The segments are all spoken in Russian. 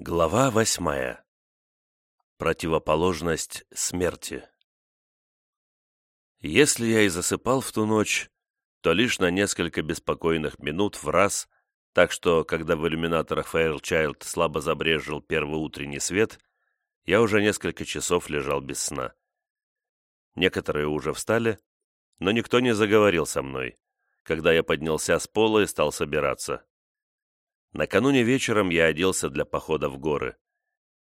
Глава восьмая. Противоположность смерти. Если я и засыпал в ту ночь, то лишь на несколько беспокойных минут в раз, так что, когда в иллюминаторах Fairchild слабо забрежил первый утренний свет, я уже несколько часов лежал без сна. Некоторые уже встали, но никто не заговорил со мной, когда я поднялся с пола и стал собираться. Накануне вечером я оделся для похода в горы.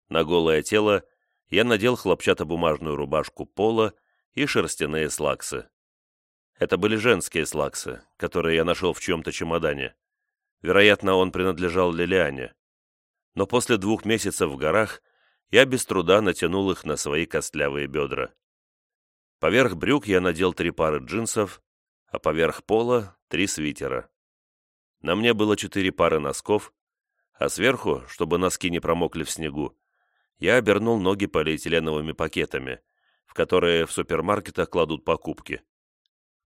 На голое тело я надел хлопчатобумажную рубашку пола и шерстяные слаксы. Это были женские слаксы, которые я нашел в чьем-то чемодане. Вероятно, он принадлежал Лилиане. Но после двух месяцев в горах я без труда натянул их на свои костлявые бедра. Поверх брюк я надел три пары джинсов, а поверх пола — три свитера. На мне было четыре пары носков, а сверху, чтобы носки не промокли в снегу, я обернул ноги полиэтиленовыми пакетами, в которые в супермаркетах кладут покупки.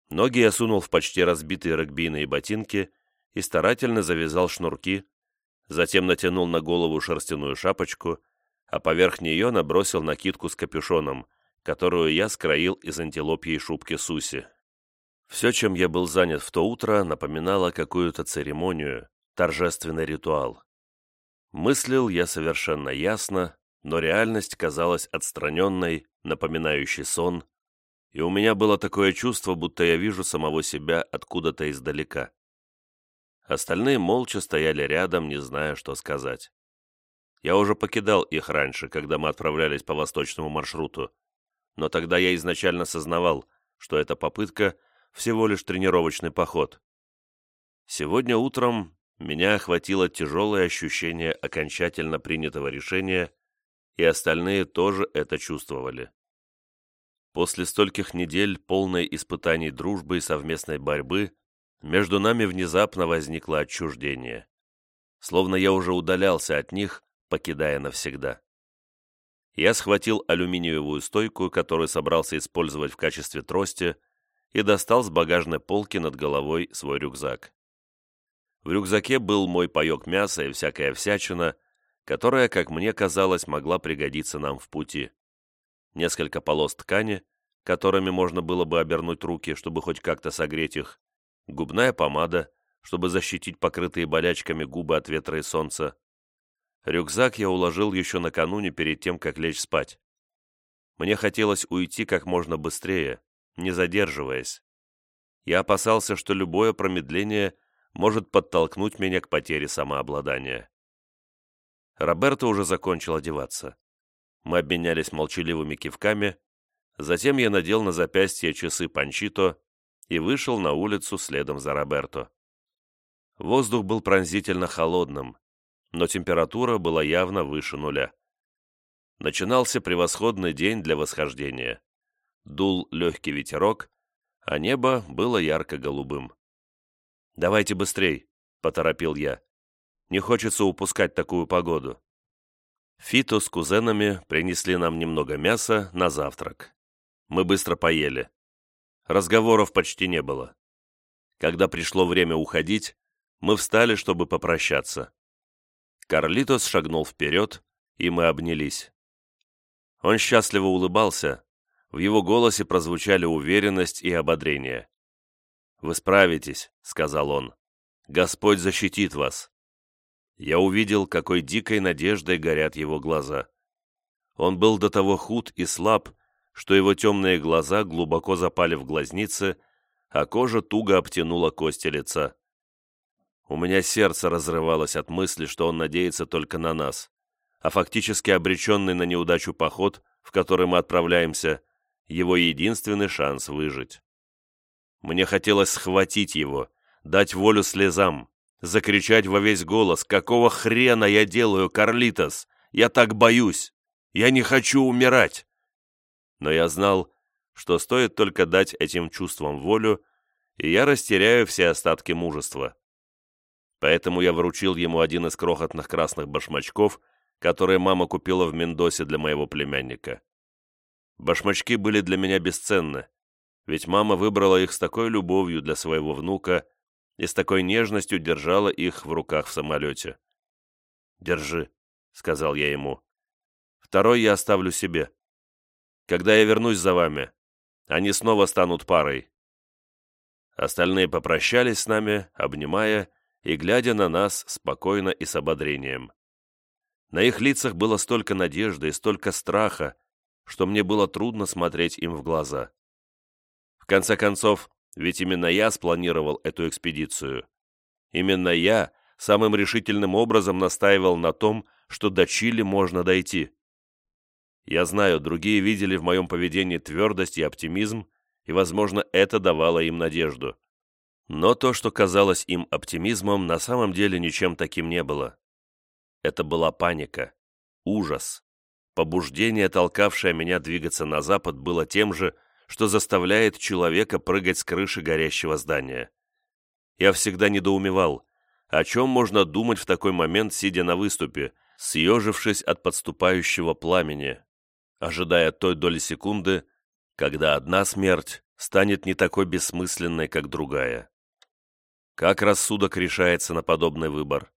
Ноги я сунул в почти разбитые регбийные ботинки и старательно завязал шнурки, затем натянул на голову шерстяную шапочку, а поверх нее набросил накидку с капюшоном, которую я скроил из антилопьей шубки Суси. Все, чем я был занят в то утро, напоминало какую-то церемонию, торжественный ритуал. Мыслил я совершенно ясно, но реальность казалась отстраненной, напоминающей сон, и у меня было такое чувство, будто я вижу самого себя откуда-то издалека. Остальные молча стояли рядом, не зная, что сказать. Я уже покидал их раньше, когда мы отправлялись по восточному маршруту, но тогда я изначально сознавал, что эта попытка — всего лишь тренировочный поход. Сегодня утром меня охватило тяжелое ощущение окончательно принятого решения, и остальные тоже это чувствовали. После стольких недель, полной испытаний дружбы и совместной борьбы, между нами внезапно возникло отчуждение. Словно я уже удалялся от них, покидая навсегда. Я схватил алюминиевую стойку, которую собрался использовать в качестве трости, и достал с багажной полки над головой свой рюкзак. В рюкзаке был мой паек мяса и всякая всячина, которая, как мне казалось, могла пригодиться нам в пути. Несколько полос ткани, которыми можно было бы обернуть руки, чтобы хоть как-то согреть их, губная помада, чтобы защитить покрытые болячками губы от ветра и солнца. Рюкзак я уложил еще накануне перед тем, как лечь спать. Мне хотелось уйти как можно быстрее, не задерживаясь. Я опасался, что любое промедление может подтолкнуть меня к потере самообладания. Роберто уже закончил одеваться. Мы обменялись молчаливыми кивками, затем я надел на запястье часы Панчито и вышел на улицу следом за Роберто. Воздух был пронзительно холодным, но температура была явно выше нуля. Начинался превосходный день для восхождения дул легкий ветерок, а небо было ярко-голубым. «Давайте быстрей», — поторопил я. «Не хочется упускать такую погоду». Фито с кузенами принесли нам немного мяса на завтрак. Мы быстро поели. Разговоров почти не было. Когда пришло время уходить, мы встали, чтобы попрощаться. Карлитос шагнул вперед, и мы обнялись. Он счастливо улыбался, в его голосе прозвучали уверенность и ободрение. «Вы справитесь», — сказал он. «Господь защитит вас». Я увидел, какой дикой надеждой горят его глаза. Он был до того худ и слаб, что его темные глаза глубоко запали в глазницы, а кожа туго обтянула кости лица. У меня сердце разрывалось от мысли, что он надеется только на нас, а фактически обреченный на неудачу поход, в который мы отправляемся, его единственный шанс выжить. Мне хотелось схватить его, дать волю слезам, закричать во весь голос, «Какого хрена я делаю, Карлитос? Я так боюсь! Я не хочу умирать!» Но я знал, что стоит только дать этим чувствам волю, и я растеряю все остатки мужества. Поэтому я вручил ему один из крохотных красных башмачков, которые мама купила в Мендосе для моего племянника. Башмачки были для меня бесценны, ведь мама выбрала их с такой любовью для своего внука и с такой нежностью держала их в руках в самолете. «Держи», сказал я ему. «Второй я оставлю себе. Когда я вернусь за вами, они снова станут парой». Остальные попрощались с нами, обнимая и глядя на нас спокойно и с ободрением. На их лицах было столько надежды и столько страха, что мне было трудно смотреть им в глаза. В конце концов, ведь именно я спланировал эту экспедицию. Именно я самым решительным образом настаивал на том, что до Чили можно дойти. Я знаю, другие видели в моем поведении твердость и оптимизм, и, возможно, это давало им надежду. Но то, что казалось им оптимизмом, на самом деле ничем таким не было. Это была паника, ужас. Побуждение, толкавшее меня двигаться на запад, было тем же, что заставляет человека прыгать с крыши горящего здания. Я всегда недоумевал, о чем можно думать в такой момент, сидя на выступе, съежившись от подступающего пламени, ожидая той доли секунды, когда одна смерть станет не такой бессмысленной, как другая. Как рассудок решается на подобный выбор?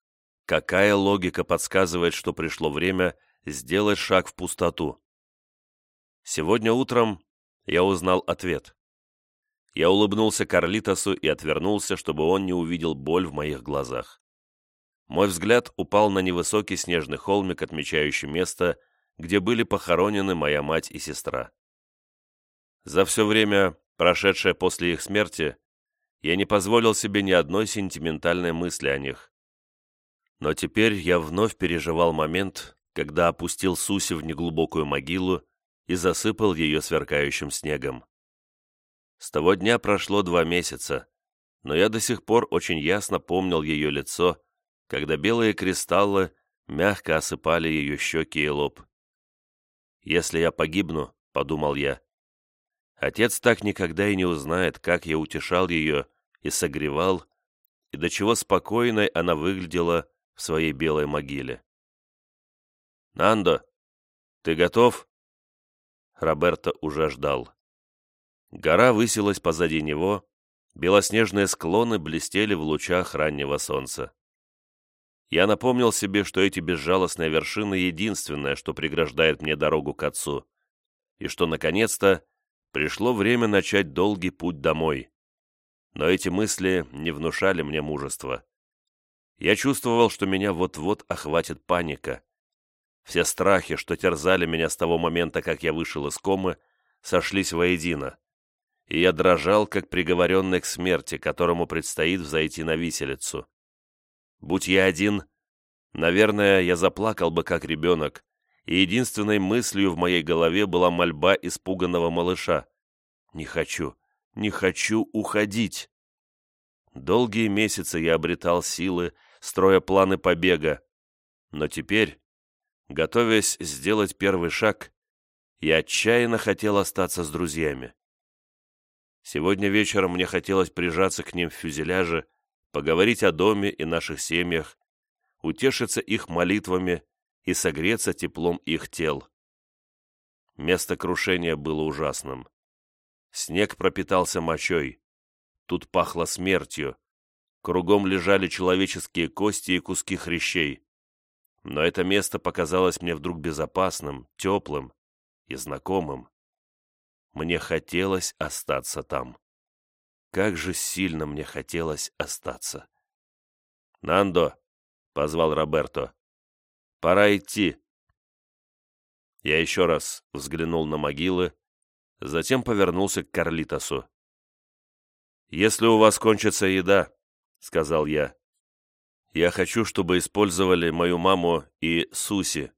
Какая логика подсказывает, что пришло время сделать шаг в пустоту? Сегодня утром я узнал ответ. Я улыбнулся Карлитосу и отвернулся, чтобы он не увидел боль в моих глазах. Мой взгляд упал на невысокий снежный холмик, отмечающий место, где были похоронены моя мать и сестра. За все время, прошедшее после их смерти, я не позволил себе ни одной сентиментальной мысли о них. Но теперь я вновь переживал момент, когда опустил Суси в неглубокую могилу и засыпал ее сверкающим снегом. С того дня прошло два месяца, но я до сих пор очень ясно помнил ее лицо, когда белые кристаллы мягко осыпали ее щеки и лоб. «Если я погибну», — подумал я, — «отец так никогда и не узнает, как я утешал ее и согревал, и до чего спокойной она выглядела в своей белой могиле». «Нандо, ты готов?» Роберто уже ждал. Гора высилась позади него, белоснежные склоны блестели в лучах раннего солнца. Я напомнил себе, что эти безжалостные вершины — единственное, что преграждает мне дорогу к отцу, и что, наконец-то, пришло время начать долгий путь домой. Но эти мысли не внушали мне мужества. Я чувствовал, что меня вот-вот охватит паника. Все страхи, что терзали меня с того момента, как я вышел из комы, сошлись воедино и я дрожал, как приговоренный к смерти, которому предстоит взойти на виселицу. Будь я один, наверное, я заплакал бы, как ребенок, и единственной мыслью в моей голове была мольба испуганного малыша. «Не хочу, не хочу уходить!» Долгие месяцы я обретал силы, строя планы побега, но теперь, готовясь сделать первый шаг, я отчаянно хотел остаться с друзьями. Сегодня вечером мне хотелось прижаться к ним в фюзеляже, поговорить о доме и наших семьях, утешиться их молитвами и согреться теплом их тел. Место крушения было ужасным. Снег пропитался мочой. Тут пахло смертью. Кругом лежали человеческие кости и куски хрящей. Но это место показалось мне вдруг безопасным, теплым и знакомым. Мне хотелось остаться там. Как же сильно мне хотелось остаться. «Нандо!» — позвал Роберто. «Пора идти». Я еще раз взглянул на могилы, затем повернулся к Карлитосу. «Если у вас кончится еда», — сказал я, — «я хочу, чтобы использовали мою маму и Суси.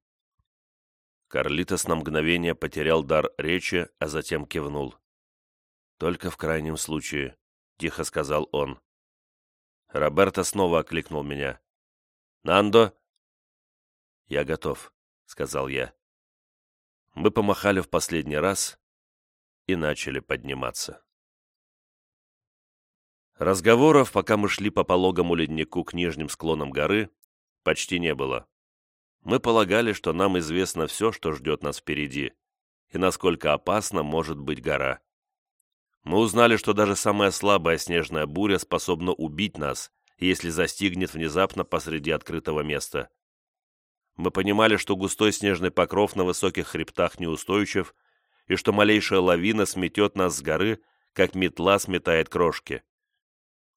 Карлитос на мгновение потерял дар речи, а затем кивнул. «Только в крайнем случае», — тихо сказал он. Роберто снова окликнул меня. «Нандо?» «Я готов», — сказал я. Мы помахали в последний раз и начали подниматься. Разговоров, пока мы шли по пологому леднику к нижним склонам горы, почти не было. Мы полагали, что нам известно все, что ждет нас впереди, и насколько опасна может быть гора. Мы узнали, что даже самая слабая снежная буря способна убить нас, если застигнет внезапно посреди открытого места. Мы понимали, что густой снежный покров на высоких хребтах неустойчив, и что малейшая лавина сметет нас с горы, как метла сметает крошки.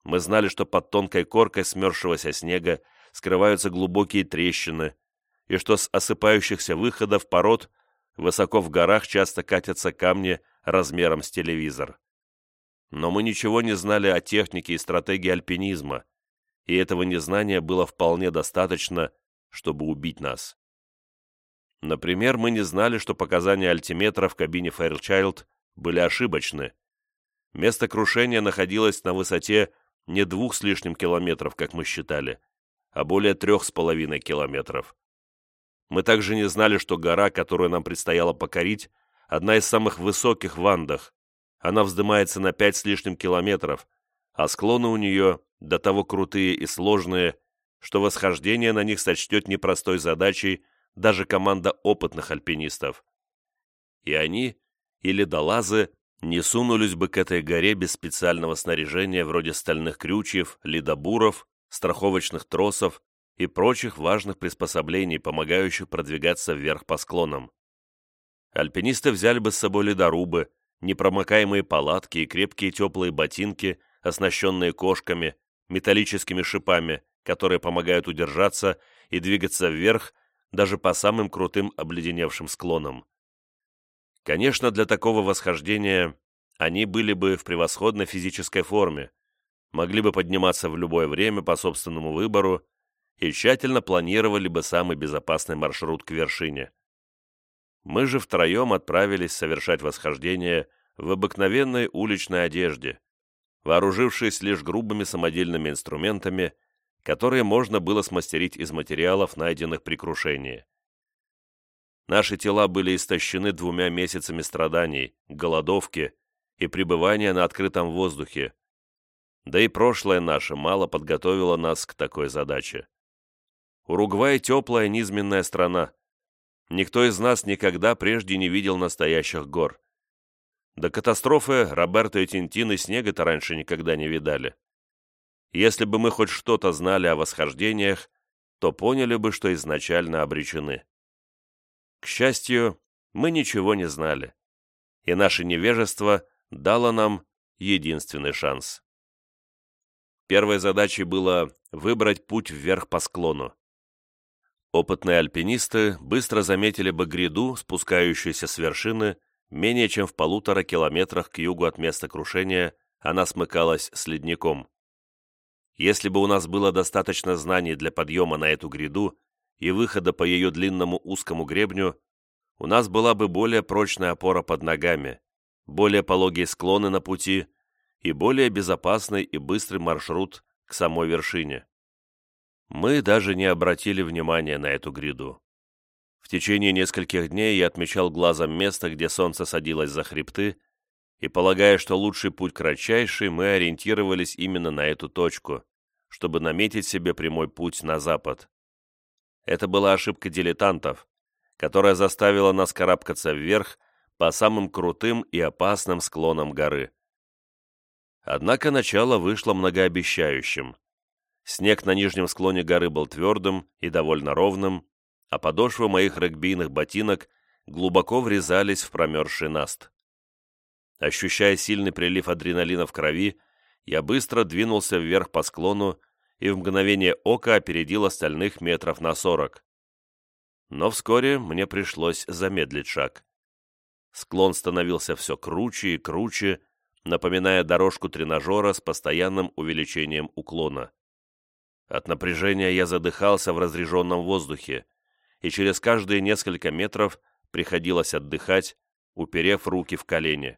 Мы знали, что под тонкой коркой смерзшегося снега скрываются глубокие трещины, и что с осыпающихся выходов пород высоко в горах часто катятся камни размером с телевизор. Но мы ничего не знали о технике и стратегии альпинизма, и этого незнания было вполне достаточно, чтобы убить нас. Например, мы не знали, что показания альтиметра в кабине Fairchild были ошибочны. Место крушения находилось на высоте не двух с лишним километров, как мы считали, а более трех с половиной километров. Мы также не знали, что гора, которую нам предстояло покорить, одна из самых высоких в Андах. Она вздымается на пять с лишним километров, а склоны у нее до того крутые и сложные, что восхождение на них сочтет непростой задачей даже команда опытных альпинистов. И они, или долазы, не сунулись бы к этой горе без специального снаряжения вроде стальных крючьев, ледобуров, страховочных тросов и прочих важных приспособлений, помогающих продвигаться вверх по склонам. Альпинисты взяли бы с собой ледорубы, непромокаемые палатки и крепкие теплые ботинки, оснащенные кошками, металлическими шипами, которые помогают удержаться и двигаться вверх даже по самым крутым обледеневшим склонам. Конечно, для такого восхождения они были бы в превосходной физической форме, могли бы подниматься в любое время по собственному выбору и тщательно планировали бы самый безопасный маршрут к вершине. Мы же втроем отправились совершать восхождение в обыкновенной уличной одежде, вооружившись лишь грубыми самодельными инструментами, которые можно было смастерить из материалов, найденных при крушении. Наши тела были истощены двумя месяцами страданий, голодовки и пребывания на открытом воздухе, да и прошлое наше мало подготовило нас к такой задаче. Уругвай – теплая низменная страна. Никто из нас никогда прежде не видел настоящих гор. До катастрофы Роберто и Тинтин и снега-то раньше никогда не видали. Если бы мы хоть что-то знали о восхождениях, то поняли бы, что изначально обречены. К счастью, мы ничего не знали, и наше невежество дало нам единственный шанс. Первой задачей было выбрать путь вверх по склону. Опытные альпинисты быстро заметили бы гряду, спускающуюся с вершины, менее чем в полутора километрах к югу от места крушения она смыкалась с ледником. Если бы у нас было достаточно знаний для подъема на эту гряду и выхода по ее длинному узкому гребню, у нас была бы более прочная опора под ногами, более пологие склоны на пути и более безопасный и быстрый маршрут к самой вершине. Мы даже не обратили внимания на эту гряду. В течение нескольких дней я отмечал глазом место, где солнце садилось за хребты, и, полагая, что лучший путь кратчайший, мы ориентировались именно на эту точку, чтобы наметить себе прямой путь на запад. Это была ошибка дилетантов, которая заставила нас карабкаться вверх по самым крутым и опасным склонам горы. Однако начало вышло многообещающим. Снег на нижнем склоне горы был твердым и довольно ровным, а подошвы моих регбийных ботинок глубоко врезались в промерзший наст. Ощущая сильный прилив адреналина в крови, я быстро двинулся вверх по склону и в мгновение ока опередил остальных метров на сорок. Но вскоре мне пришлось замедлить шаг. Склон становился все круче и круче, напоминая дорожку тренажера с постоянным увеличением уклона. От напряжения я задыхался в разреженном воздухе, и через каждые несколько метров приходилось отдыхать, уперев руки в колени.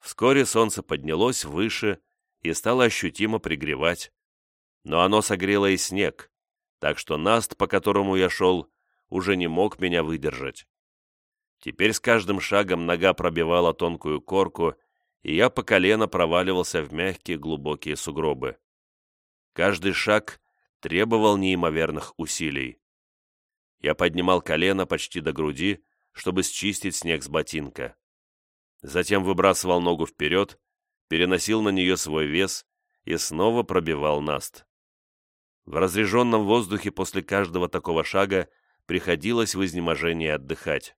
Вскоре солнце поднялось выше и стало ощутимо пригревать, но оно согрело и снег, так что наст, по которому я шел, уже не мог меня выдержать. Теперь с каждым шагом нога пробивала тонкую корку, и я по колено проваливался в мягкие глубокие сугробы. Каждый шаг требовал неимоверных усилий. Я поднимал колено почти до груди, чтобы счистить снег с ботинка. Затем выбрасывал ногу вперед, переносил на нее свой вес и снова пробивал наст. В разреженном воздухе после каждого такого шага приходилось в изнеможении отдыхать.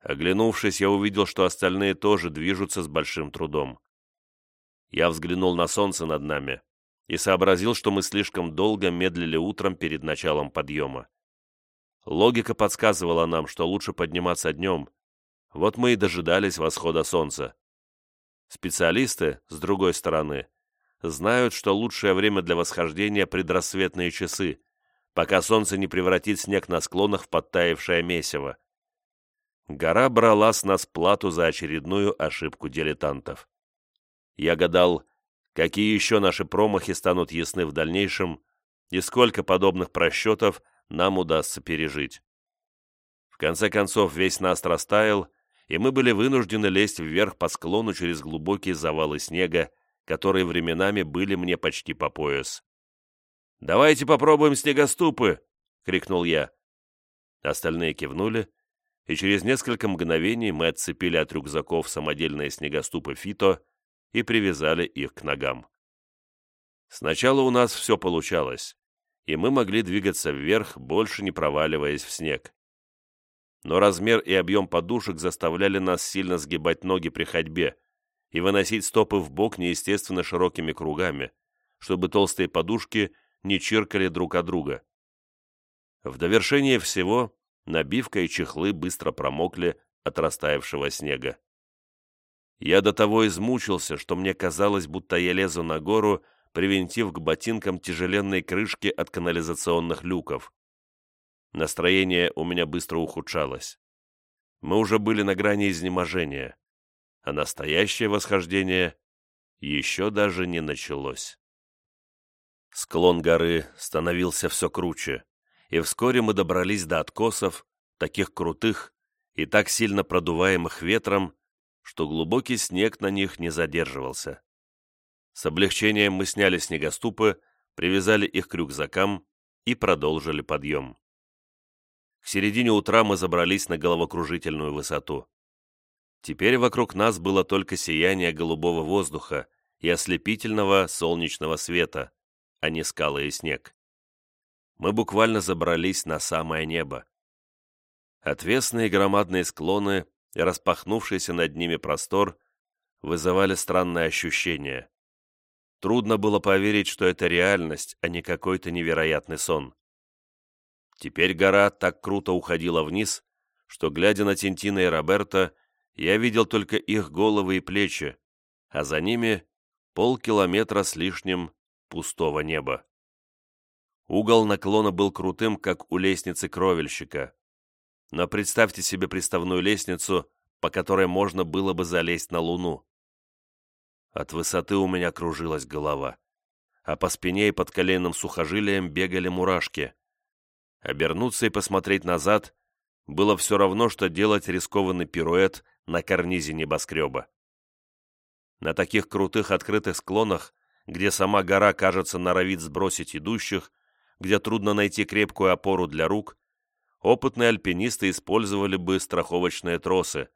Оглянувшись, я увидел, что остальные тоже движутся с большим трудом. Я взглянул на солнце над нами и сообразил, что мы слишком долго медлили утром перед началом подъема. Логика подсказывала нам, что лучше подниматься днем. Вот мы и дожидались восхода солнца. Специалисты, с другой стороны, знают, что лучшее время для восхождения – предрассветные часы, пока солнце не превратит снег на склонах в подтаявшее месиво. Гора брала с нас плату за очередную ошибку дилетантов. Я гадал, какие еще наши промахи станут ясны в дальнейшем, и сколько подобных просчетов нам удастся пережить. В конце концов, весь наст растаял, и мы были вынуждены лезть вверх по склону через глубокие завалы снега, которые временами были мне почти по пояс. «Давайте попробуем снегоступы!» — крикнул я. Остальные кивнули, и через несколько мгновений мы отцепили от рюкзаков самодельные снегоступы Фито и привязали их к ногам. Сначала у нас все получалось, и мы могли двигаться вверх, больше не проваливаясь в снег. Но размер и объем подушек заставляли нас сильно сгибать ноги при ходьбе и выносить стопы в бок неестественно широкими кругами, чтобы толстые подушки не чиркали друг от друга. В довершение всего Набивка и чехлы быстро промокли от растаявшего снега. Я до того измучился, что мне казалось, будто я лезу на гору, привинтив к ботинкам тяжеленные крышки от канализационных люков. Настроение у меня быстро ухудшалось. Мы уже были на грани изнеможения, а настоящее восхождение еще даже не началось. Склон горы становился все круче и вскоре мы добрались до откосов, таких крутых и так сильно продуваемых ветром, что глубокий снег на них не задерживался. С облегчением мы сняли снегоступы, привязали их к рюкзакам и продолжили подъем. К середине утра мы забрались на головокружительную высоту. Теперь вокруг нас было только сияние голубого воздуха и ослепительного солнечного света, а не скалы и снег мы буквально забрались на самое небо. Отвесные громадные склоны и распахнувшийся над ними простор вызывали странное ощущение. Трудно было поверить, что это реальность, а не какой-то невероятный сон. Теперь гора так круто уходила вниз, что, глядя на Тинтина и Роберта, я видел только их головы и плечи, а за ними полкилометра с лишним пустого неба. Угол наклона был крутым, как у лестницы кровельщика. Но представьте себе приставную лестницу, по которой можно было бы залезть на Луну. От высоты у меня кружилась голова, а по спине и под коленным сухожилием бегали мурашки. Обернуться и посмотреть назад было все равно, что делать рискованный пируэт на карнизе небоскреба. На таких крутых открытых склонах, где сама гора, кажется, норовит сбросить идущих, где трудно найти крепкую опору для рук, опытные альпинисты использовали бы страховочные тросы.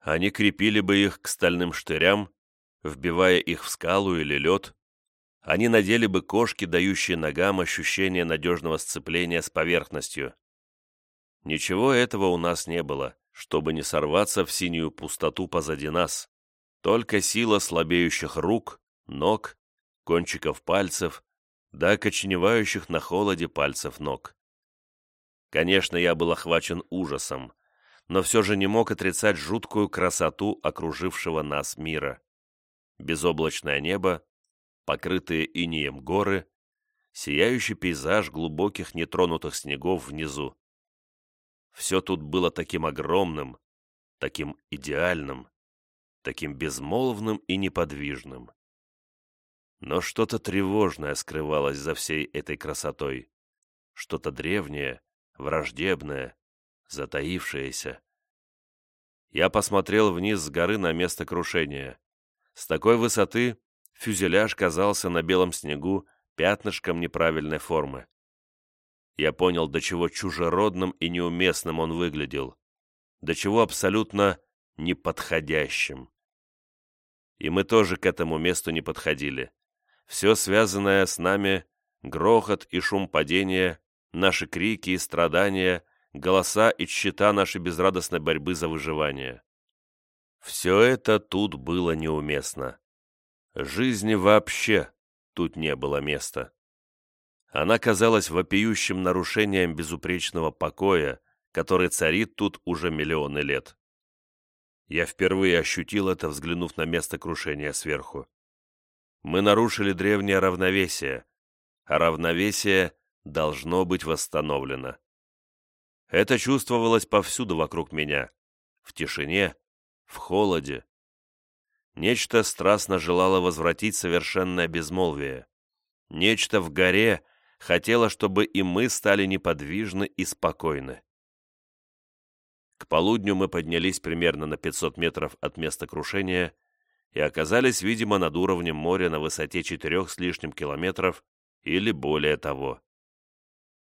Они крепили бы их к стальным штырям, вбивая их в скалу или лед. Они надели бы кошки, дающие ногам ощущение надежного сцепления с поверхностью. Ничего этого у нас не было, чтобы не сорваться в синюю пустоту позади нас. Только сила слабеющих рук, ног, кончиков пальцев, до окоченевающих на холоде пальцев ног. Конечно, я был охвачен ужасом, но все же не мог отрицать жуткую красоту окружившего нас мира. Безоблачное небо, покрытые инеем горы, сияющий пейзаж глубоких нетронутых снегов внизу. Все тут было таким огромным, таким идеальным, таким безмолвным и неподвижным. Но что-то тревожное скрывалось за всей этой красотой. Что-то древнее, враждебное, затаившееся. Я посмотрел вниз с горы на место крушения. С такой высоты фюзеляж казался на белом снегу пятнышком неправильной формы. Я понял, до чего чужеродным и неуместным он выглядел, до чего абсолютно неподходящим. И мы тоже к этому месту не подходили все связанное с нами грохот и шум падения, наши крики и страдания, голоса и тщета нашей безрадостной борьбы за выживание. Все это тут было неуместно. Жизни вообще тут не было места. Она казалась вопиющим нарушением безупречного покоя, который царит тут уже миллионы лет. Я впервые ощутил это, взглянув на место крушения сверху. Мы нарушили древнее равновесие, а равновесие должно быть восстановлено. Это чувствовалось повсюду вокруг меня, в тишине, в холоде. Нечто страстно желало возвратить совершенное безмолвие. Нечто в горе хотело, чтобы и мы стали неподвижны и спокойны. К полудню мы поднялись примерно на 500 метров от места крушения и оказались, видимо, над уровнем моря на высоте четырех с лишним километров или более того.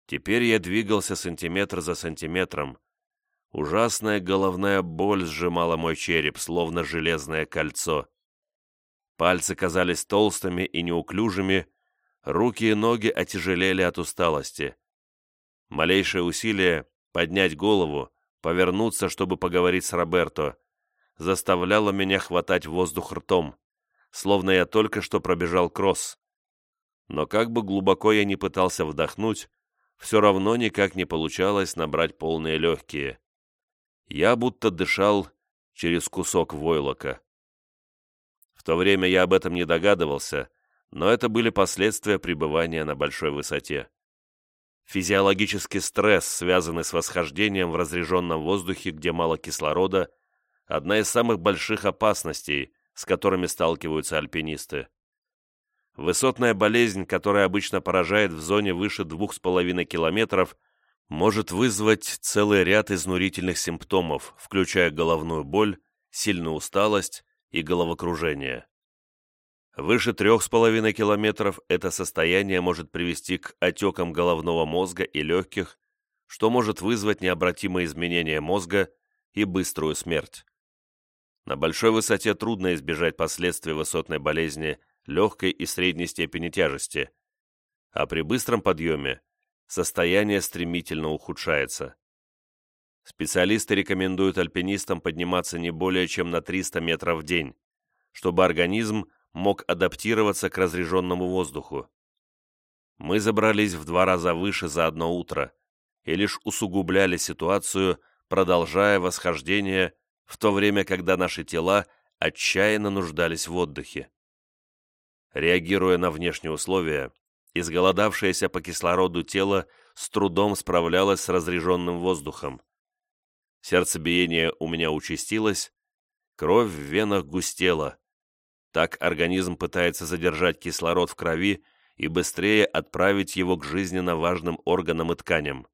Теперь я двигался сантиметр за сантиметром. Ужасная головная боль сжимала мой череп, словно железное кольцо. Пальцы казались толстыми и неуклюжими, руки и ноги отяжелели от усталости. Малейшее усилие поднять голову повернуться, чтобы поговорить с Роберто, заставляло меня хватать воздух ртом, словно я только что пробежал кросс. Но как бы глубоко я ни пытался вдохнуть, все равно никак не получалось набрать полные легкие. Я будто дышал через кусок войлока. В то время я об этом не догадывался, но это были последствия пребывания на большой высоте. Физиологический стресс, связанный с восхождением в разреженном воздухе, где мало кислорода, одна из самых больших опасностей, с которыми сталкиваются альпинисты. Высотная болезнь, которая обычно поражает в зоне выше 2,5 километров, может вызвать целый ряд изнурительных симптомов, включая головную боль, сильную усталость и головокружение. Выше трех с половиной километров это состояние может привести к отекам головного мозга и легких, что может вызвать необратимые изменения мозга и быструю смерть. На большой высоте трудно избежать последствий высотной болезни легкой и средней степени тяжести, а при быстром подъеме состояние стремительно ухудшается. Специалисты рекомендуют альпинистам подниматься не более чем на 300 метров в день, чтобы организм мог адаптироваться к разреженному воздуху. Мы забрались в два раза выше за одно утро и лишь усугубляли ситуацию, продолжая восхождение, в то время, когда наши тела отчаянно нуждались в отдыхе. Реагируя на внешние условия, изголодавшееся по кислороду тело с трудом справлялось с разреженным воздухом. Сердцебиение у меня участилось, кровь в венах густела, так организм пытается задержать кислород в крови и быстрее отправить его к жизненно важным органам и тканям.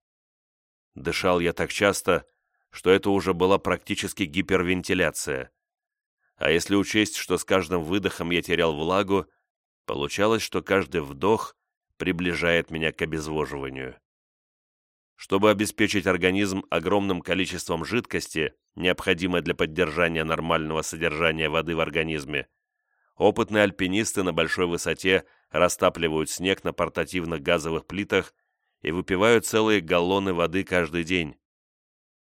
Дышал я так часто, что это уже была практически гипервентиляция. А если учесть, что с каждым выдохом я терял влагу, получалось, что каждый вдох приближает меня к обезвоживанию. Чтобы обеспечить организм огромным количеством жидкости, необходимой для поддержания нормального содержания воды в организме, Опытные альпинисты на большой высоте растапливают снег на портативных газовых плитах и выпивают целые галлоны воды каждый день.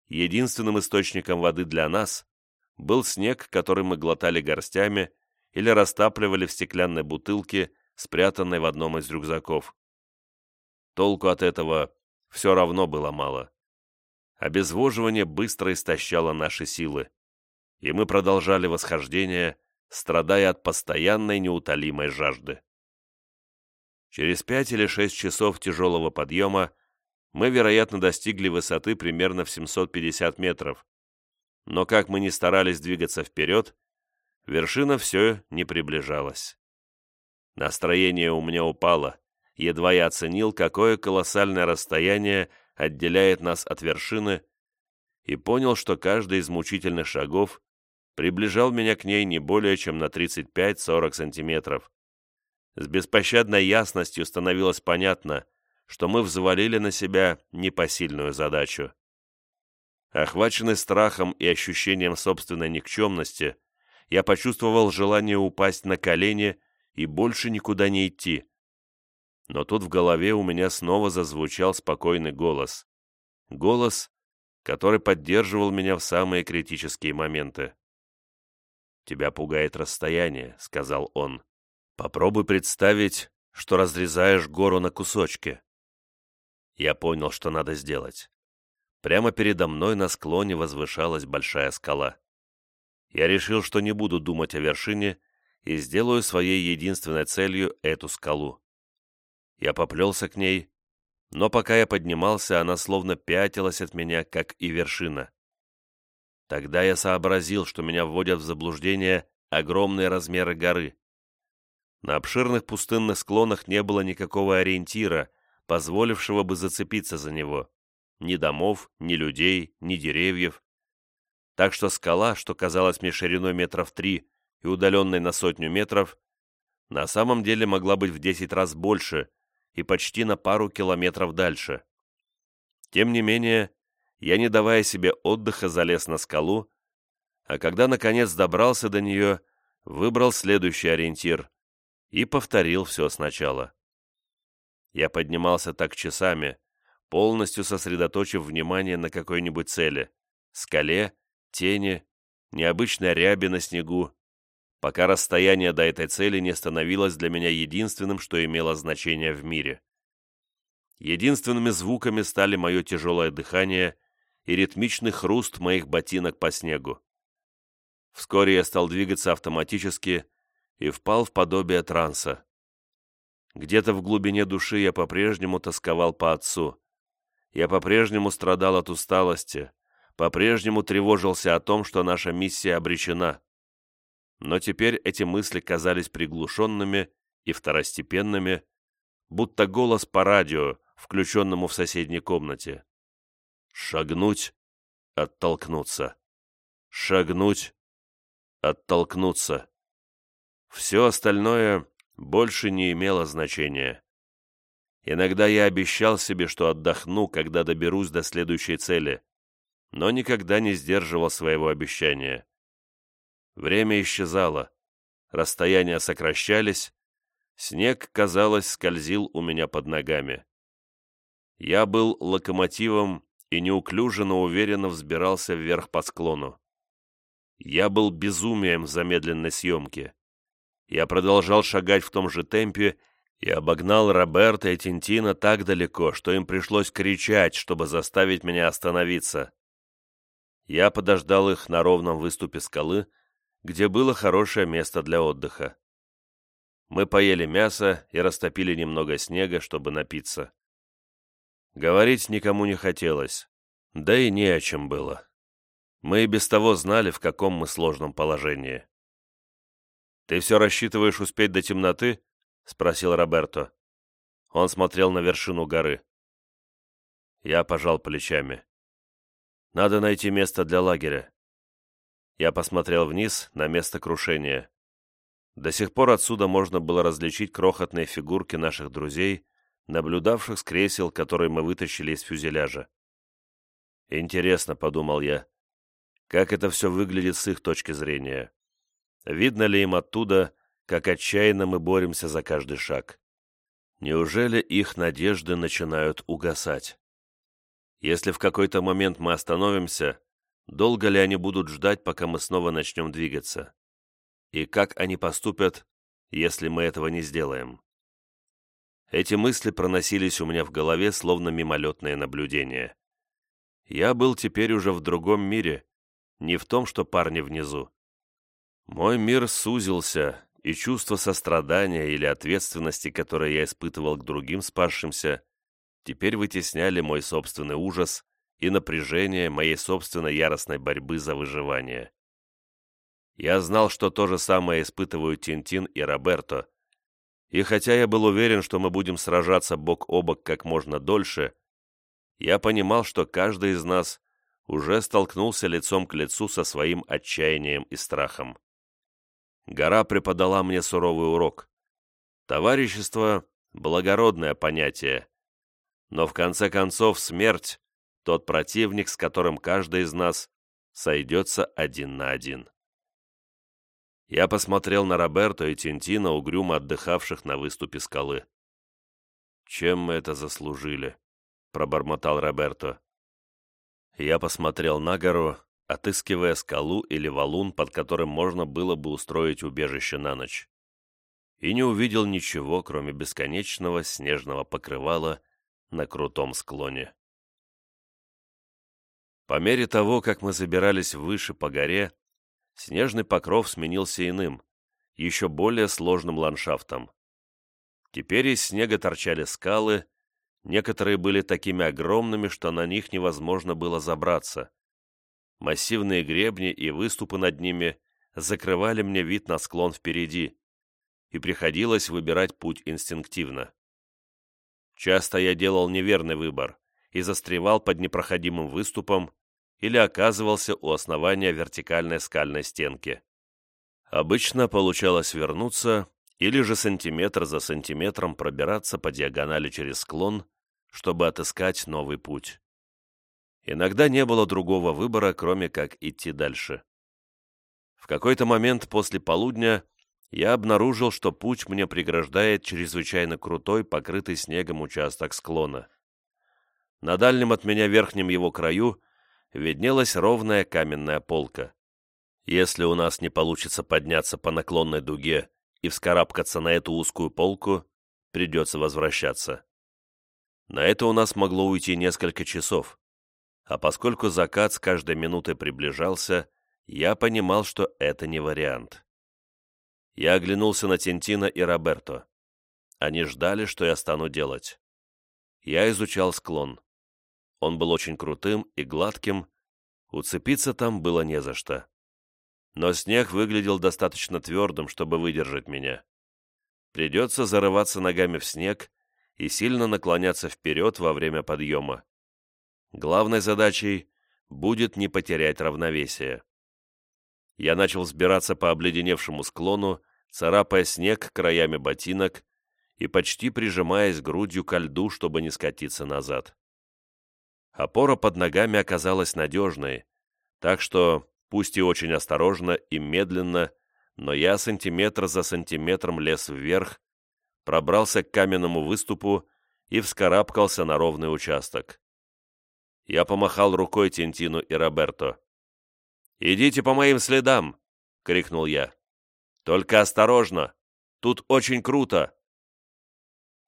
Единственным источником воды для нас был снег, который мы глотали горстями или растапливали в стеклянной бутылке, спрятанной в одном из рюкзаков. Толку от этого все равно было мало. Обезвоживание быстро истощало наши силы, и мы продолжали восхождение, страдая от постоянной неутолимой жажды. Через пять или шесть часов тяжелого подъема мы, вероятно, достигли высоты примерно в 750 метров. Но как мы ни старались двигаться вперед, вершина все не приближалась. Настроение у меня упало, едва я оценил, какое колоссальное расстояние отделяет нас от вершины, и понял, что каждый из мучительных шагов приближал меня к ней не более чем на 35-40 сантиметров. С беспощадной ясностью становилось понятно, что мы взвалили на себя непосильную задачу. Охваченный страхом и ощущением собственной никчемности, я почувствовал желание упасть на колени и больше никуда не идти. Но тут в голове у меня снова зазвучал спокойный голос. Голос, который поддерживал меня в самые критические моменты. «Тебя пугает расстояние», — сказал он. «Попробуй представить, что разрезаешь гору на кусочки». Я понял, что надо сделать. Прямо передо мной на склоне возвышалась большая скала. Я решил, что не буду думать о вершине и сделаю своей единственной целью эту скалу. Я поплелся к ней, но пока я поднимался, она словно пятилась от меня, как и вершина. Тогда я сообразил, что меня вводят в заблуждение огромные размеры горы. На обширных пустынных склонах не было никакого ориентира, позволившего бы зацепиться за него. Ни домов, ни людей, ни деревьев. Так что скала, что казалась мне шириной метров три и удаленной на сотню метров, на самом деле могла быть в десять раз больше и почти на пару километров дальше. Тем не менее, я, не давая себе отдыха, залез на скалу, а когда, наконец, добрался до нее, выбрал следующий ориентир и повторил все сначала. Я поднимался так часами, полностью сосредоточив внимание на какой-нибудь цели — скале, тени, необычной ряби на снегу, пока расстояние до этой цели не становилось для меня единственным, что имело значение в мире. Единственными звуками стали мое тяжелое дыхание и ритмичный хруст моих ботинок по снегу. Вскоре я стал двигаться автоматически и впал в подобие транса. Где-то в глубине души я по-прежнему тосковал по отцу. Я по-прежнему страдал от усталости, по-прежнему тревожился о том, что наша миссия обречена. Но теперь эти мысли казались приглушенными и второстепенными, будто голос по радио, включенному в соседней комнате. Шагнуть, оттолкнуться. Шагнуть, оттолкнуться. Все остальное больше не имело значения. Иногда я обещал себе, что отдохну, когда доберусь до следующей цели, но никогда не сдерживал своего обещания. Время исчезало, расстояния сокращались, снег, казалось, скользил у меня под ногами. Я был локомотивом и неуклюже, но уверенно взбирался вверх по склону. Я был безумием в замедленной съемке. Я продолжал шагать в том же темпе и обогнал Роберта и Тинтина так далеко, что им пришлось кричать, чтобы заставить меня остановиться. Я подождал их на ровном выступе скалы, где было хорошее место для отдыха. Мы поели мясо и растопили немного снега, чтобы напиться. Говорить никому не хотелось, да и не о чем было. Мы и без того знали, в каком мы сложном положении. «Ты все рассчитываешь успеть до темноты?» — спросил Роберто. Он смотрел на вершину горы. Я пожал плечами. «Надо найти место для лагеря». Я посмотрел вниз, на место крушения. До сих пор отсюда можно было различить крохотные фигурки наших друзей, наблюдавших с кресел, которые мы вытащили из фюзеляжа. «Интересно», — подумал я, — «как это все выглядит с их точки зрения? Видно ли им оттуда, как отчаянно мы боремся за каждый шаг? Неужели их надежды начинают угасать? Если в какой-то момент мы остановимся, долго ли они будут ждать, пока мы снова начнем двигаться? И как они поступят, если мы этого не сделаем?» Эти мысли проносились у меня в голове, словно мимолетные наблюдения. Я был теперь уже в другом мире, не в том, что парни внизу. Мой мир сузился, и чувство сострадания или ответственности, которое я испытывал к другим спасшимся, теперь вытесняли мой собственный ужас и напряжение моей собственной яростной борьбы за выживание. Я знал, что то же самое испытывают Тинтин и Роберто, и хотя я был уверен, что мы будем сражаться бок о бок как можно дольше, я понимал, что каждый из нас уже столкнулся лицом к лицу со своим отчаянием и страхом. Гора преподала мне суровый урок. Товарищество — благородное понятие. Но в конце концов смерть — тот противник, с которым каждый из нас сойдется один на один. Я посмотрел на Роберто и Тинтина, угрюмо отдыхавших на выступе скалы. «Чем мы это заслужили?» — пробормотал Роберто. Я посмотрел на гору, отыскивая скалу или валун, под которым можно было бы устроить убежище на ночь. И не увидел ничего, кроме бесконечного снежного покрывала на крутом склоне. По мере того, как мы забирались выше по горе, снежный покров сменился иным, еще более сложным ландшафтом. Теперь из снега торчали скалы, некоторые были такими огромными, что на них невозможно было забраться. Массивные гребни и выступы над ними закрывали мне вид на склон впереди, и приходилось выбирать путь инстинктивно. Часто я делал неверный выбор и застревал под непроходимым выступом, или оказывался у основания вертикальной скальной стенки. Обычно получалось вернуться или же сантиметр за сантиметром пробираться по диагонали через склон, чтобы отыскать новый путь. Иногда не было другого выбора, кроме как идти дальше. В какой-то момент после полудня я обнаружил, что путь мне преграждает чрезвычайно крутой, покрытый снегом участок склона. На дальнем от меня верхнем его краю виднелась ровная каменная полка. Если у нас не получится подняться по наклонной дуге и вскарабкаться на эту узкую полку, придется возвращаться. На это у нас могло уйти несколько часов, а поскольку закат с каждой минутой приближался, я понимал, что это не вариант. Я оглянулся на Тинтина и Роберто. Они ждали, что я стану делать. Я изучал склон. Он был очень крутым и гладким, уцепиться там было не за что. Но снег выглядел достаточно твердым, чтобы выдержать меня. Придется зарываться ногами в снег и сильно наклоняться вперед во время подъема. Главной задачей будет не потерять равновесие. Я начал взбираться по обледеневшему склону, царапая снег краями ботинок и почти прижимаясь грудью ко льду, чтобы не скатиться назад. Опора под ногами оказалась надежной, так что, пусть и очень осторожно и медленно, но я сантиметр за сантиметром лез вверх, пробрался к каменному выступу и вскарабкался на ровный участок. Я помахал рукой Тинтину и Роберто. «Идите по моим следам!» — крикнул я. «Только осторожно! Тут очень круто!»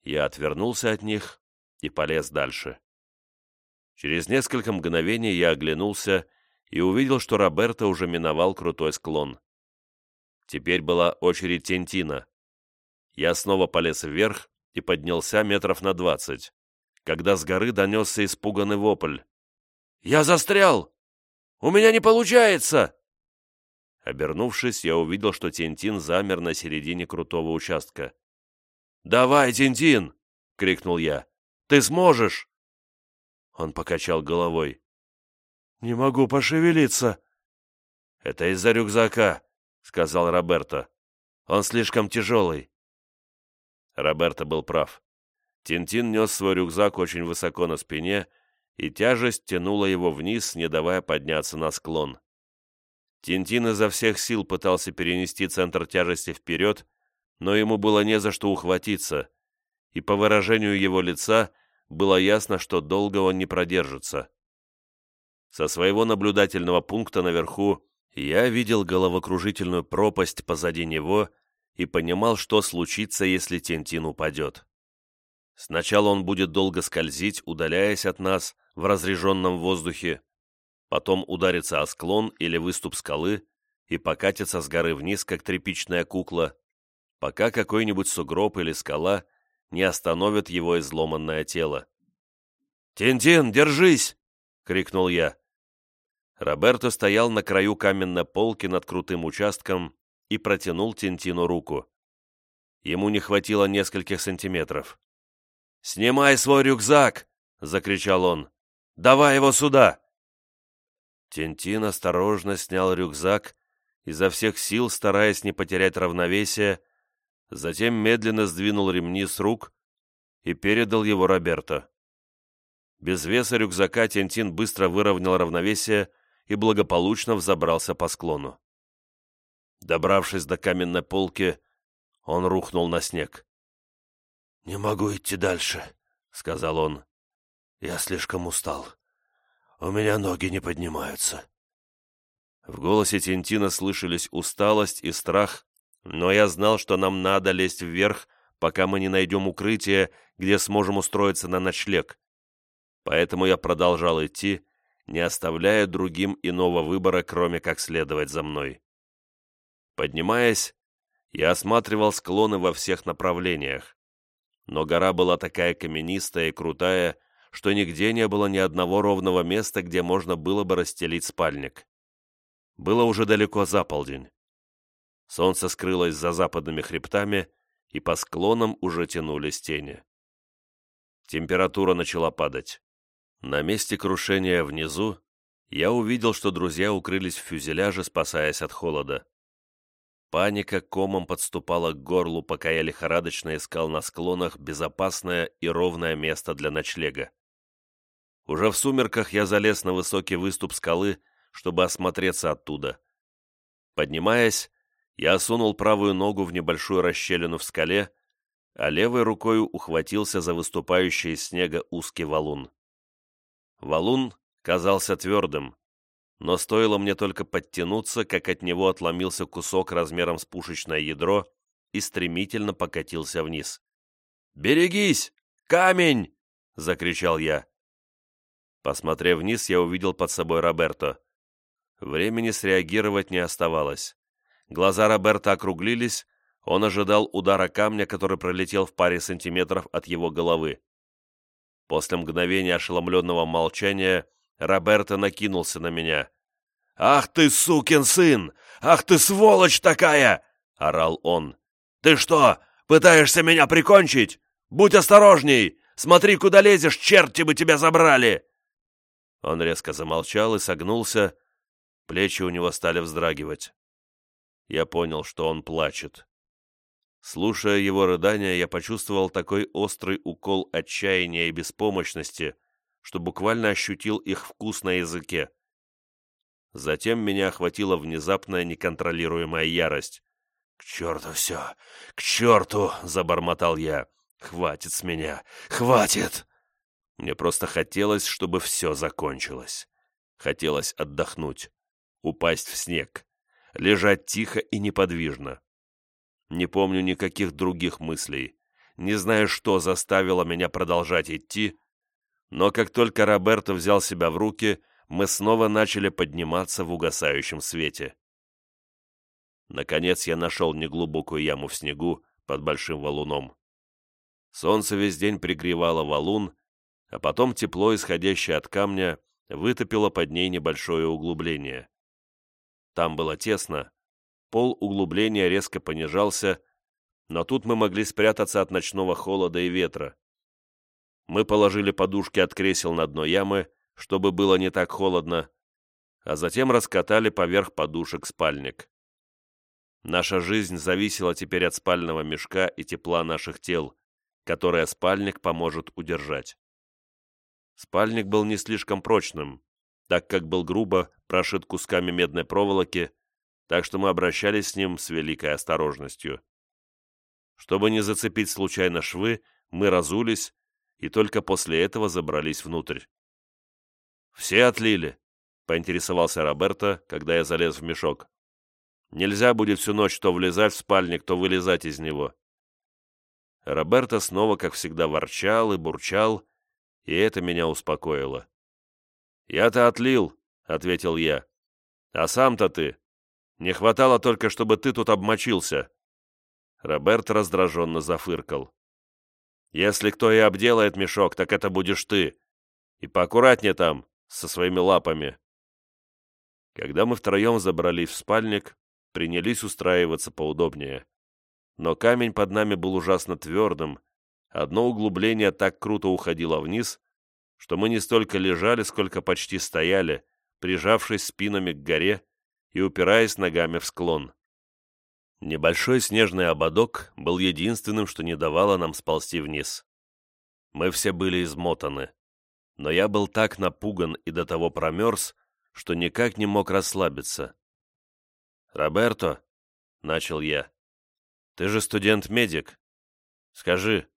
Я отвернулся от них и полез дальше. Через несколько мгновений я оглянулся и увидел, что Роберто уже миновал крутой склон. Теперь была очередь Тентина. Я снова полез вверх и поднялся метров на двадцать, когда с горы донесся испуганный вопль. «Я застрял! У меня не получается!» Обернувшись, я увидел, что Тентин замер на середине крутого участка. «Давай, Тентин!» — крикнул я. «Ты сможешь!» Он покачал головой. «Не могу пошевелиться». «Это из-за рюкзака», — сказал Роберто. «Он слишком тяжелый». Роберто был прав. Тинтин нес свой рюкзак очень высоко на спине, и тяжесть тянула его вниз, не давая подняться на склон. Тинтин изо всех сил пытался перенести центр тяжести вперед, но ему было не за что ухватиться, и по выражению его лица было ясно, что долго он не продержится. Со своего наблюдательного пункта наверху я видел головокружительную пропасть позади него и понимал, что случится, если Тентин упадет. Сначала он будет долго скользить, удаляясь от нас в разреженном воздухе, потом ударится о склон или выступ скалы и покатится с горы вниз, как тряпичная кукла, пока какой-нибудь сугроб или скала не остановит его изломанное тело. «Тинтин, держись!» — крикнул я. Роберто стоял на краю каменной полки над крутым участком и протянул Тинтину руку. Ему не хватило нескольких сантиметров. «Снимай свой рюкзак!» — закричал он. «Давай его сюда!» Тинтин осторожно снял рюкзак, изо всех сил стараясь не потерять равновесие, затем медленно сдвинул ремни с рук и передал его Роберто. Без веса рюкзака Тентин быстро выровнял равновесие и благополучно взобрался по склону. Добравшись до каменной полки, он рухнул на снег. «Не могу идти дальше», — сказал он. «Я слишком устал. У меня ноги не поднимаются». В голосе Тинтина слышались усталость и страх, но я знал, что нам надо лезть вверх, пока мы не найдем укрытие, где сможем устроиться на ночлег. Поэтому я продолжал идти, не оставляя другим иного выбора, кроме как следовать за мной. Поднимаясь, я осматривал склоны во всех направлениях, но гора была такая каменистая и крутая, что нигде не было ни одного ровного места, где можно было бы расстелить спальник. Было уже далеко за полдень. Солнце скрылось за западными хребтами, и по склонам уже тянулись тени. Температура начала падать. На месте крушения внизу я увидел, что друзья укрылись в фюзеляже, спасаясь от холода. Паника комом подступала к горлу, пока я лихорадочно искал на склонах безопасное и ровное место для ночлега. Уже в сумерках я залез на высокий выступ скалы, чтобы осмотреться оттуда. Поднимаясь, я сунул правую ногу в небольшую расщелину в скале, а левой рукой ухватился за выступающий из снега узкий валун. Валун казался твердым, но стоило мне только подтянуться, как от него отломился кусок размером с пушечное ядро и стремительно покатился вниз. «Берегись! Камень!» — закричал я. Посмотрев вниз, я увидел под собой Роберто. Времени среагировать не оставалось. Глаза Роберта округлились, он ожидал удара камня, который пролетел в паре сантиметров от его головы. После мгновения ошеломленного молчания Роберто накинулся на меня. «Ах ты, сукин сын! Ах ты, сволочь такая!» — орал он. «Ты что, пытаешься меня прикончить? Будь осторожней! Смотри, куда лезешь, черти бы тебя забрали!» Он резко замолчал и согнулся. Плечи у него стали вздрагивать. Я понял, что он плачет. Слушая его рыдания, я почувствовал такой острый укол отчаяния и беспомощности, что буквально ощутил их вкус на языке. Затем меня охватила внезапная неконтролируемая ярость. «К черту все! К черту!» — забормотал я. «Хватит с меня! Хватит!» Мне просто хотелось, чтобы все закончилось. Хотелось отдохнуть, упасть в снег, лежать тихо и неподвижно. Не помню никаких других мыслей. Не знаю, что заставило меня продолжать идти, но как только Роберто взял себя в руки, мы снова начали подниматься в угасающем свете. Наконец я нашел неглубокую яму в снегу под большим валуном. Солнце весь день пригревало валун, а потом тепло, исходящее от камня, вытопило под ней небольшое углубление. Там было тесно, Пол углубления резко понижался, но тут мы могли спрятаться от ночного холода и ветра. Мы положили подушки от кресел на дно ямы, чтобы было не так холодно, а затем раскатали поверх подушек спальник. Наша жизнь зависела теперь от спального мешка и тепла наших тел, которое спальник поможет удержать. Спальник был не слишком прочным, так как был грубо прошит кусками медной проволоки, так что мы обращались с ним с великой осторожностью. Чтобы не зацепить случайно швы, мы разулись и только после этого забрались внутрь. «Все отлили?» — поинтересовался Роберто, когда я залез в мешок. «Нельзя будет всю ночь то влезать в спальник, то вылезать из него». Роберто снова, как всегда, ворчал и бурчал, и это меня успокоило. «Я-то отлил», — ответил я. «А сам-то ты не хватало только, чтобы ты тут обмочился». Роберт раздраженно зафыркал. «Если кто и обделает мешок, так это будешь ты. И поаккуратнее там, со своими лапами». Когда мы втроем забрались в спальник, принялись устраиваться поудобнее. Но камень под нами был ужасно твердым, одно углубление так круто уходило вниз, что мы не столько лежали, сколько почти стояли, прижавшись спинами к горе и упираясь ногами в склон. Небольшой снежный ободок был единственным, что не давало нам сползти вниз. Мы все были измотаны, но я был так напуган и до того промерз, что никак не мог расслабиться. «Роберто», — начал я, — «ты же студент-медик. Скажи,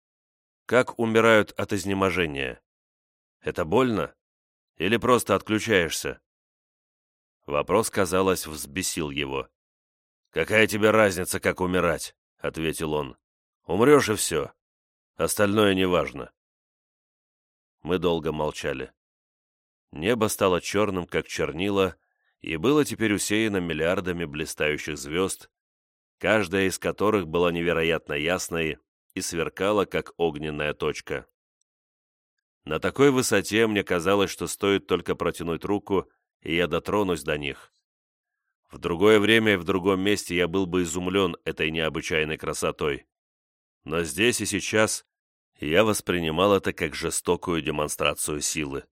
как умирают от изнеможения. Это больно? Или просто отключаешься?» Вопрос, казалось, взбесил его. «Какая тебе разница, как умирать?» — ответил он. «Умрешь и все. Остальное неважно». Мы долго молчали. Небо стало черным, как чернила, и было теперь усеяно миллиардами блистающих звезд, каждая из которых была невероятно ясной и сверкала, как огненная точка. На такой высоте мне казалось, что стоит только протянуть руку, и я дотронусь до них. В другое время и в другом месте я был бы изумлен этой необычайной красотой. Но здесь и сейчас я воспринимал это как жестокую демонстрацию силы.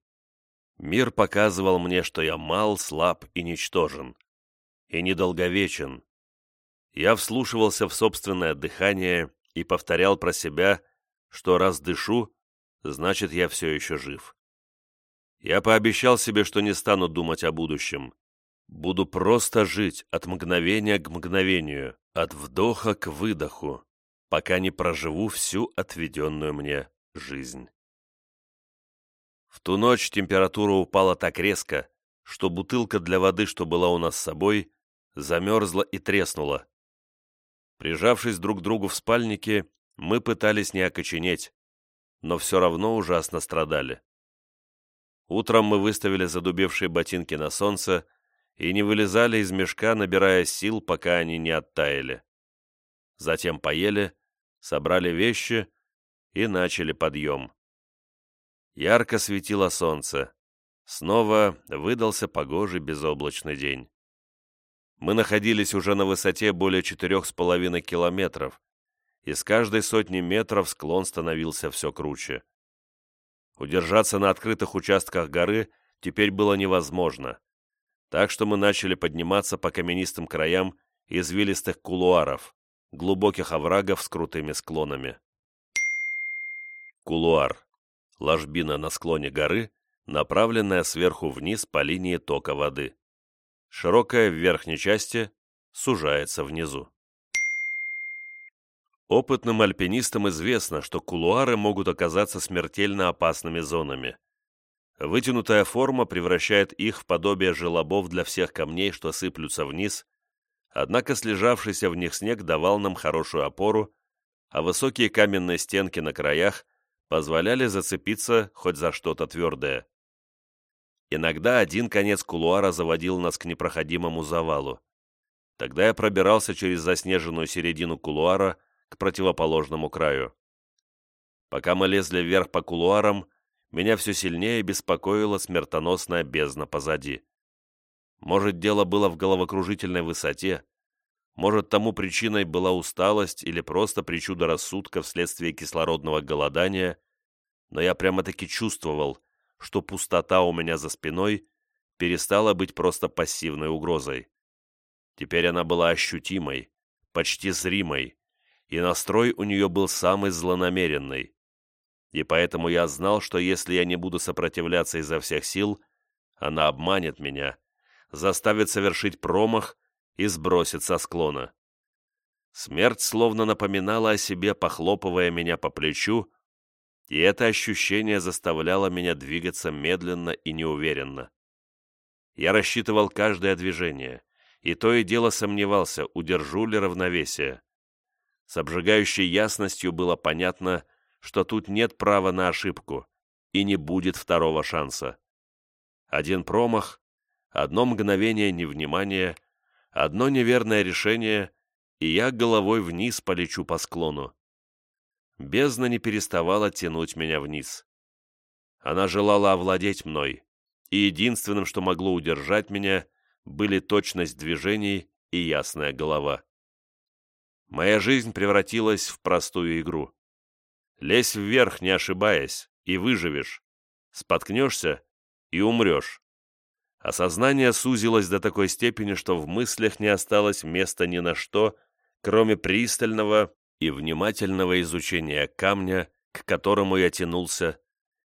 Мир показывал мне, что я мал, слаб и ничтожен. И недолговечен. Я вслушивался в собственное дыхание и повторял про себя, что раз дышу, значит, я все еще жив. Я пообещал себе, что не стану думать о будущем. Буду просто жить от мгновения к мгновению, от вдоха к выдоху, пока не проживу всю отведенную мне жизнь. В ту ночь температура упала так резко, что бутылка для воды, что была у нас с собой, замерзла и треснула. Прижавшись друг к другу в спальнике, мы пытались не окоченеть, но все равно ужасно страдали. Утром мы выставили задубевшие ботинки на солнце и не вылезали из мешка, набирая сил, пока они не оттаяли. Затем поели, собрали вещи и начали подъем. Ярко светило солнце. Снова выдался погожий безоблачный день. Мы находились уже на высоте более четырех с половиной километров, и с каждой сотни метров склон становился все круче. Удержаться на открытых участках горы теперь было невозможно, так что мы начали подниматься по каменистым краям извилистых кулуаров, глубоких оврагов с крутыми склонами. Кулуар ложбина на склоне горы, направленная сверху вниз по линии тока воды. Широкая в верхней части, сужается внизу. Опытным альпинистам известно, что кулуары могут оказаться смертельно опасными зонами. Вытянутая форма превращает их в подобие желобов для всех камней, что сыплются вниз, однако слежавшийся в них снег давал нам хорошую опору, а высокие каменные стенки на краях позволяли зацепиться хоть за что-то твердое. Иногда один конец кулуара заводил нас к непроходимому завалу. Тогда я пробирался через заснеженную середину кулуара к противоположному краю. Пока мы лезли вверх по кулуарам, меня все сильнее беспокоила смертоносная бездна позади. Может, дело было в головокружительной высоте, может, тому причиной была усталость или просто причуда рассудка вследствие кислородного голодания, но я прямо-таки чувствовал, что пустота у меня за спиной перестала быть просто пассивной угрозой. Теперь она была ощутимой, почти зримой, и настрой у нее был самый злонамеренный. И поэтому я знал, что если я не буду сопротивляться изо всех сил, она обманет меня, заставит совершить промах и сбросит со склона. Смерть словно напоминала о себе, похлопывая меня по плечу, и это ощущение заставляло меня двигаться медленно и неуверенно. Я рассчитывал каждое движение, и то и дело сомневался, удержу ли равновесие. С обжигающей ясностью было понятно, что тут нет права на ошибку, и не будет второго шанса. Один промах, одно мгновение невнимания, Одно неверное решение, и я головой вниз полечу по склону. Бездна не переставала тянуть меня вниз. Она желала овладеть мной, и единственным, что могло удержать меня, были точность движений и ясная голова. Моя жизнь превратилась в простую игру. Лезь вверх, не ошибаясь, и выживешь. Споткнешься и умрешь. Осознание сузилось до такой степени, что в мыслях не осталось места ни на что, кроме пристального и внимательного изучения камня, к которому я тянулся,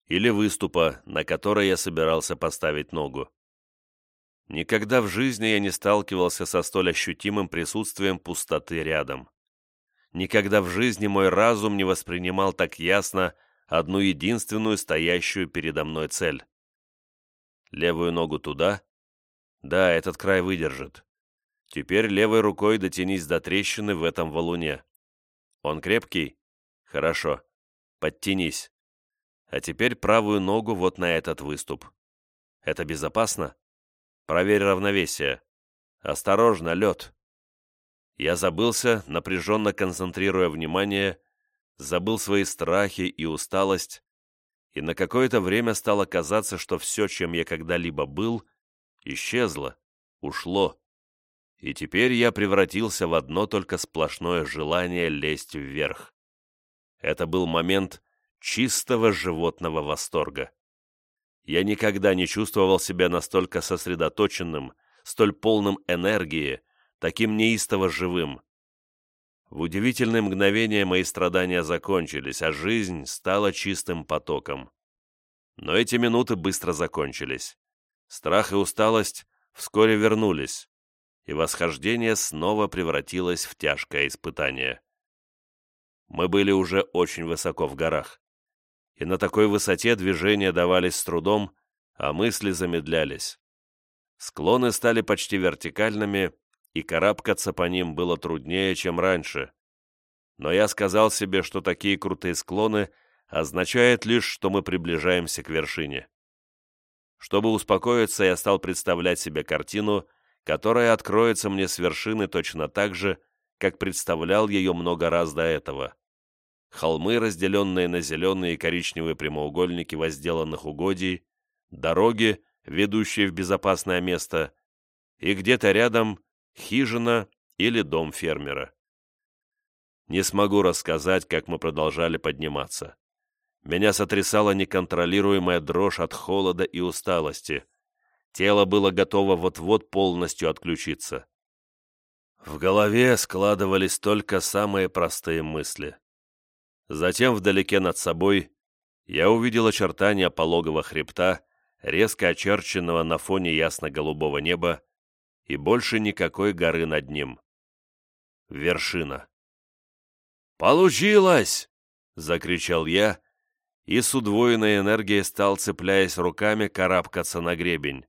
или выступа, на который я собирался поставить ногу. Никогда в жизни я не сталкивался со столь ощутимым присутствием пустоты рядом. Никогда в жизни мой разум не воспринимал так ясно одну единственную стоящую передо мной цель. Левую ногу туда. Да, этот край выдержит. Теперь левой рукой дотянись до трещины в этом валуне. Он крепкий? Хорошо. Подтянись. А теперь правую ногу вот на этот выступ. Это безопасно? Проверь равновесие. Осторожно, лед. Я забылся, напряженно концентрируя внимание, забыл свои страхи и усталость, и на какое-то время стало казаться, что все, чем я когда-либо был, исчезло, ушло, и теперь я превратился в одно только сплошное желание лезть вверх. Это был момент чистого животного восторга. Я никогда не чувствовал себя настолько сосредоточенным, столь полным энергии, таким неистово живым. В удивительное мгновение мои страдания закончились, а жизнь стала чистым потоком. Но эти минуты быстро закончились. Страх и усталость вскоре вернулись, и восхождение снова превратилось в тяжкое испытание. Мы были уже очень высоко в горах, и на такой высоте движения давались с трудом, а мысли замедлялись. Склоны стали почти вертикальными, и карабкаться по ним было труднее, чем раньше. Но я сказал себе, что такие крутые склоны означают лишь, что мы приближаемся к вершине. Чтобы успокоиться, я стал представлять себе картину, которая откроется мне с вершины точно так же, как представлял ее много раз до этого. Холмы, разделенные на зеленые и коричневые прямоугольники возделанных угодий, дороги, ведущие в безопасное место, и где-то рядом хижина или дом фермера. Не смогу рассказать, как мы продолжали подниматься. Меня сотрясала неконтролируемая дрожь от холода и усталости. Тело было готово вот-вот полностью отключиться. В голове складывались только самые простые мысли. Затем вдалеке над собой я увидел очертания пологого хребта, резко очерченного на фоне ясно-голубого неба, и больше никакой горы над ним. Вершина. «Получилось!» — закричал я, и с удвоенной энергией стал, цепляясь руками, карабкаться на гребень.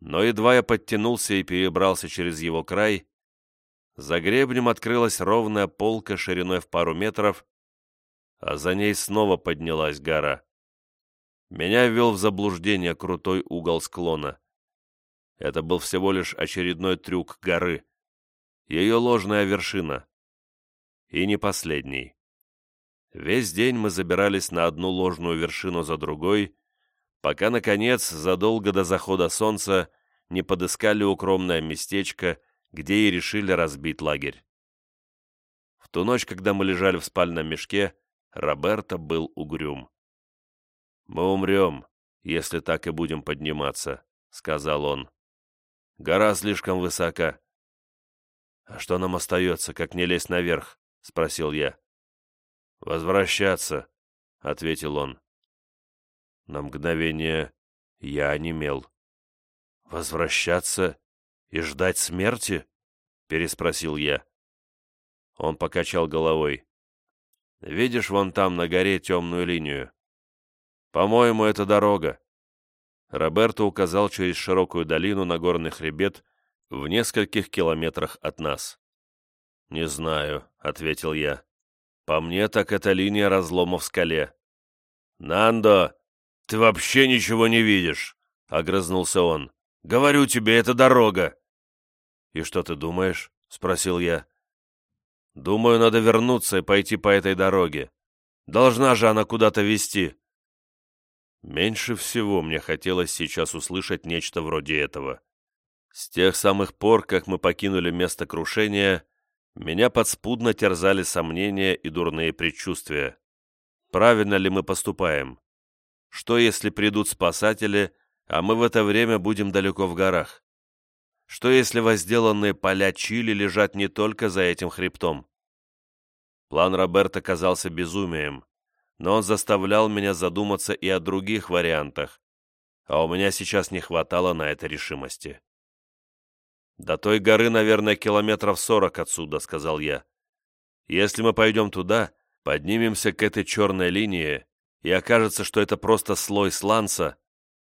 Но едва я подтянулся и перебрался через его край, за гребнем открылась ровная полка шириной в пару метров, а за ней снова поднялась гора. Меня ввел в заблуждение крутой угол склона. Это был всего лишь очередной трюк горы. Ее ложная вершина. И не последний. Весь день мы забирались на одну ложную вершину за другой, пока, наконец, задолго до захода солнца не подыскали укромное местечко, где и решили разбить лагерь. В ту ночь, когда мы лежали в спальном мешке, Роберто был угрюм. «Мы умрем, если так и будем подниматься», — сказал он. Гора слишком высока. «А что нам остается, как не лезть наверх?» — спросил я. «Возвращаться», — ответил он. На мгновение я онемел. «Возвращаться и ждать смерти?» — переспросил я. Он покачал головой. «Видишь вон там на горе темную линию? По-моему, это дорога. Роберто указал через широкую долину на горный хребет в нескольких километрах от нас. «Не знаю», — ответил я. «По мне, так это линия разлома в скале». «Нандо, ты вообще ничего не видишь», — огрызнулся он. «Говорю тебе, это дорога». «И что ты думаешь?» — спросил я. «Думаю, надо вернуться и пойти по этой дороге. Должна же она куда-то вести». Меньше всего мне хотелось сейчас услышать нечто вроде этого. С тех самых пор, как мы покинули место крушения, меня подспудно терзали сомнения и дурные предчувствия. Правильно ли мы поступаем? Что, если придут спасатели, а мы в это время будем далеко в горах? Что, если возделанные поля Чили лежат не только за этим хребтом? План Роберта казался безумием, но он заставлял меня задуматься и о других вариантах, а у меня сейчас не хватало на это решимости. «До той горы, наверное, километров сорок отсюда», — сказал я. Если мы пойдем туда, поднимемся к этой черной линии, и окажется, что это просто слой сланца,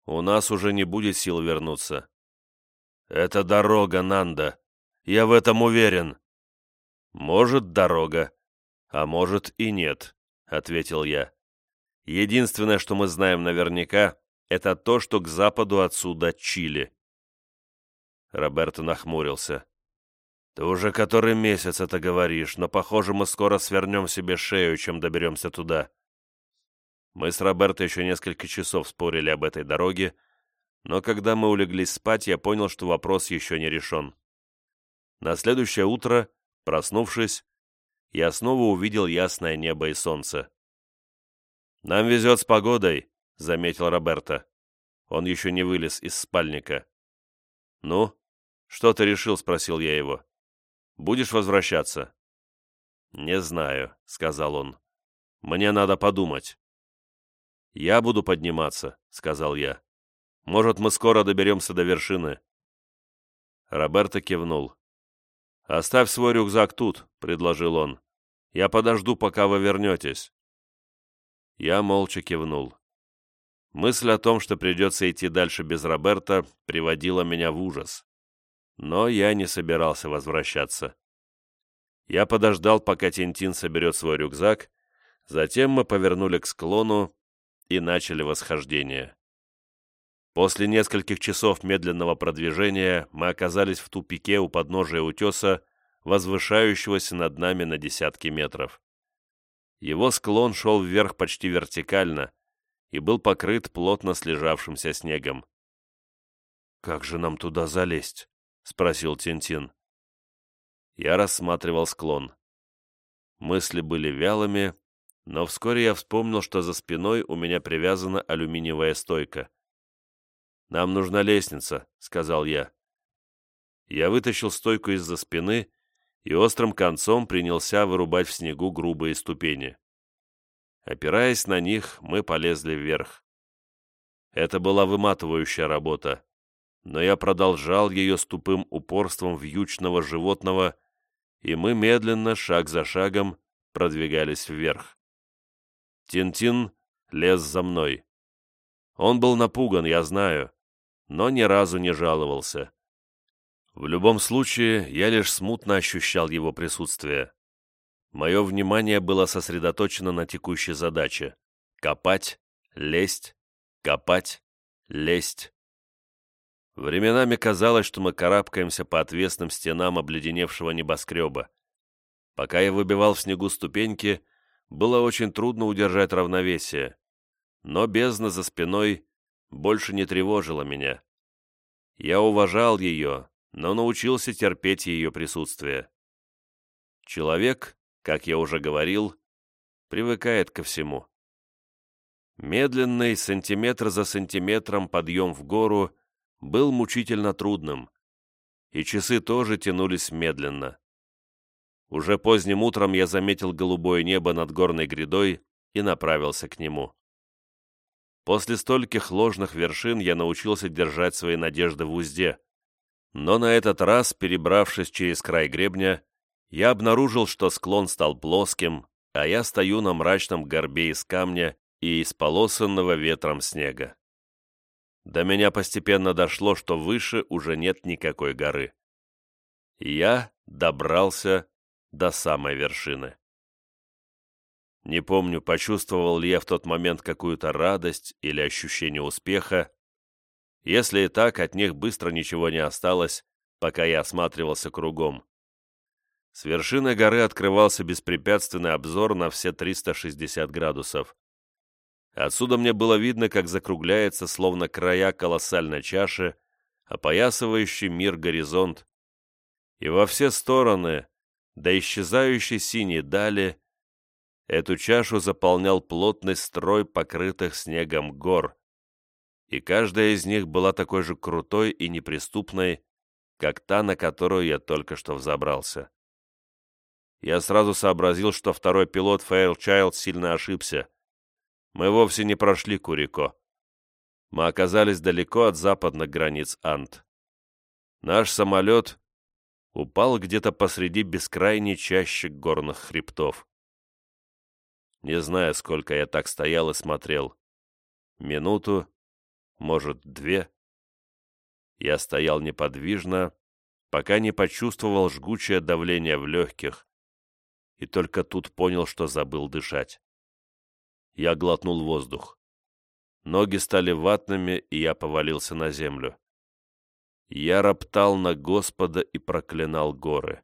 у нас уже не будет сил вернуться. Это дорога, Нанда. Я в этом уверен. Может, дорога, а может и нет, ответил я. Единственное, что мы знаем наверняка, это то, что к западу отсюда Чили. Роберто нахмурился. «Ты уже который месяц это говоришь, но, похоже, мы скоро свернем себе шею, чем доберемся туда». Мы с Роберто еще несколько часов спорили об этой дороге, но когда мы улеглись спать, я понял, что вопрос еще не решен. На следующее утро, проснувшись, я снова увидел ясное небо и солнце. «Нам везет с погодой», — заметил Роберто. Он еще не вылез из спальника. «Ну, что ты решил?» — спросил я его. «Будешь возвращаться?» «Не знаю», — сказал он. «Мне надо подумать». «Я буду подниматься», — сказал я. «Может, мы скоро доберемся до вершины». Роберто кивнул. «Оставь свой рюкзак тут», — предложил он. «Я подожду, пока вы вернетесь». Я молча кивнул. Мысль о том, что придется идти дальше без Роберта, приводила меня в ужас. Но я не собирался возвращаться. Я подождал, пока Тинтин соберет свой рюкзак, затем мы повернули к склону и начали восхождение. После нескольких часов медленного продвижения мы оказались в тупике у подножия утеса, возвышающегося над нами на десятки метров. Его склон шел вверх почти вертикально и был покрыт плотно слежавшимся снегом. «Как же нам туда залезть?» — спросил Тинтин. Я рассматривал склон. Мысли были вялыми, но вскоре я вспомнил, что за спиной у меня привязана алюминиевая стойка. «Нам нужна лестница», — сказал я. Я вытащил стойку из-за спины и острым концом принялся вырубать в снегу грубые ступени. Опираясь на них, мы полезли вверх. Это была выматывающая работа, но я продолжал ее с тупым упорством вьючного животного, и мы медленно, шаг за шагом, продвигались вверх. Тинтин лез за мной. Он был напуган, я знаю, но ни разу не жаловался. В любом случае, я лишь смутно ощущал его присутствие. Мое внимание было сосредоточено на текущей задаче — копать, лезть, копать, лезть. Временами казалось, что мы карабкаемся по отвесным стенам обледеневшего небоскреба. Пока я выбивал в снегу ступеньки, было очень трудно удержать равновесие, но бездна за спиной больше не тревожила меня. Я уважал ее, но научился терпеть ее присутствие. Человек, как я уже говорил, привыкает ко всему. Медленный, сантиметр за сантиметром подъем в гору был мучительно трудным, и часы тоже тянулись медленно. Уже поздним утром я заметил голубое небо над горной грядой и направился к нему. После стольких ложных вершин я научился держать свои надежды в узде. Но на этот раз, перебравшись через край гребня, я обнаружил, что склон стал плоским, а я стою на мрачном горбе из камня и из полосанного ветром снега. До меня постепенно дошло, что выше уже нет никакой горы. Я добрался до самой вершины. Не помню, почувствовал ли я в тот момент какую-то радость или ощущение успеха. Если и так, от них быстро ничего не осталось, пока я осматривался кругом. С вершины горы открывался беспрепятственный обзор на все 360 градусов. Отсюда мне было видно, как закругляется, словно края колоссальной чаши, опоясывающий мир горизонт. И во все стороны, до исчезающей синей дали, эту чашу заполнял плотный строй покрытых снегом гор, и каждая из них была такой же крутой и неприступной, как та, на которую я только что взобрался. Я сразу сообразил, что второй пилот Фейлчайлд сильно ошибся. Мы вовсе не прошли Курико. Мы оказались далеко от западных границ Ант. Наш самолет упал где-то посреди бескрайней чащи горных хребтов. Не знаю, сколько я так стоял и смотрел. Минуту, может, две. Я стоял неподвижно, пока не почувствовал жгучее давление в легких, и только тут понял, что забыл дышать. Я глотнул воздух. Ноги стали ватными, и я повалился на землю. Я роптал на Господа и проклинал горы.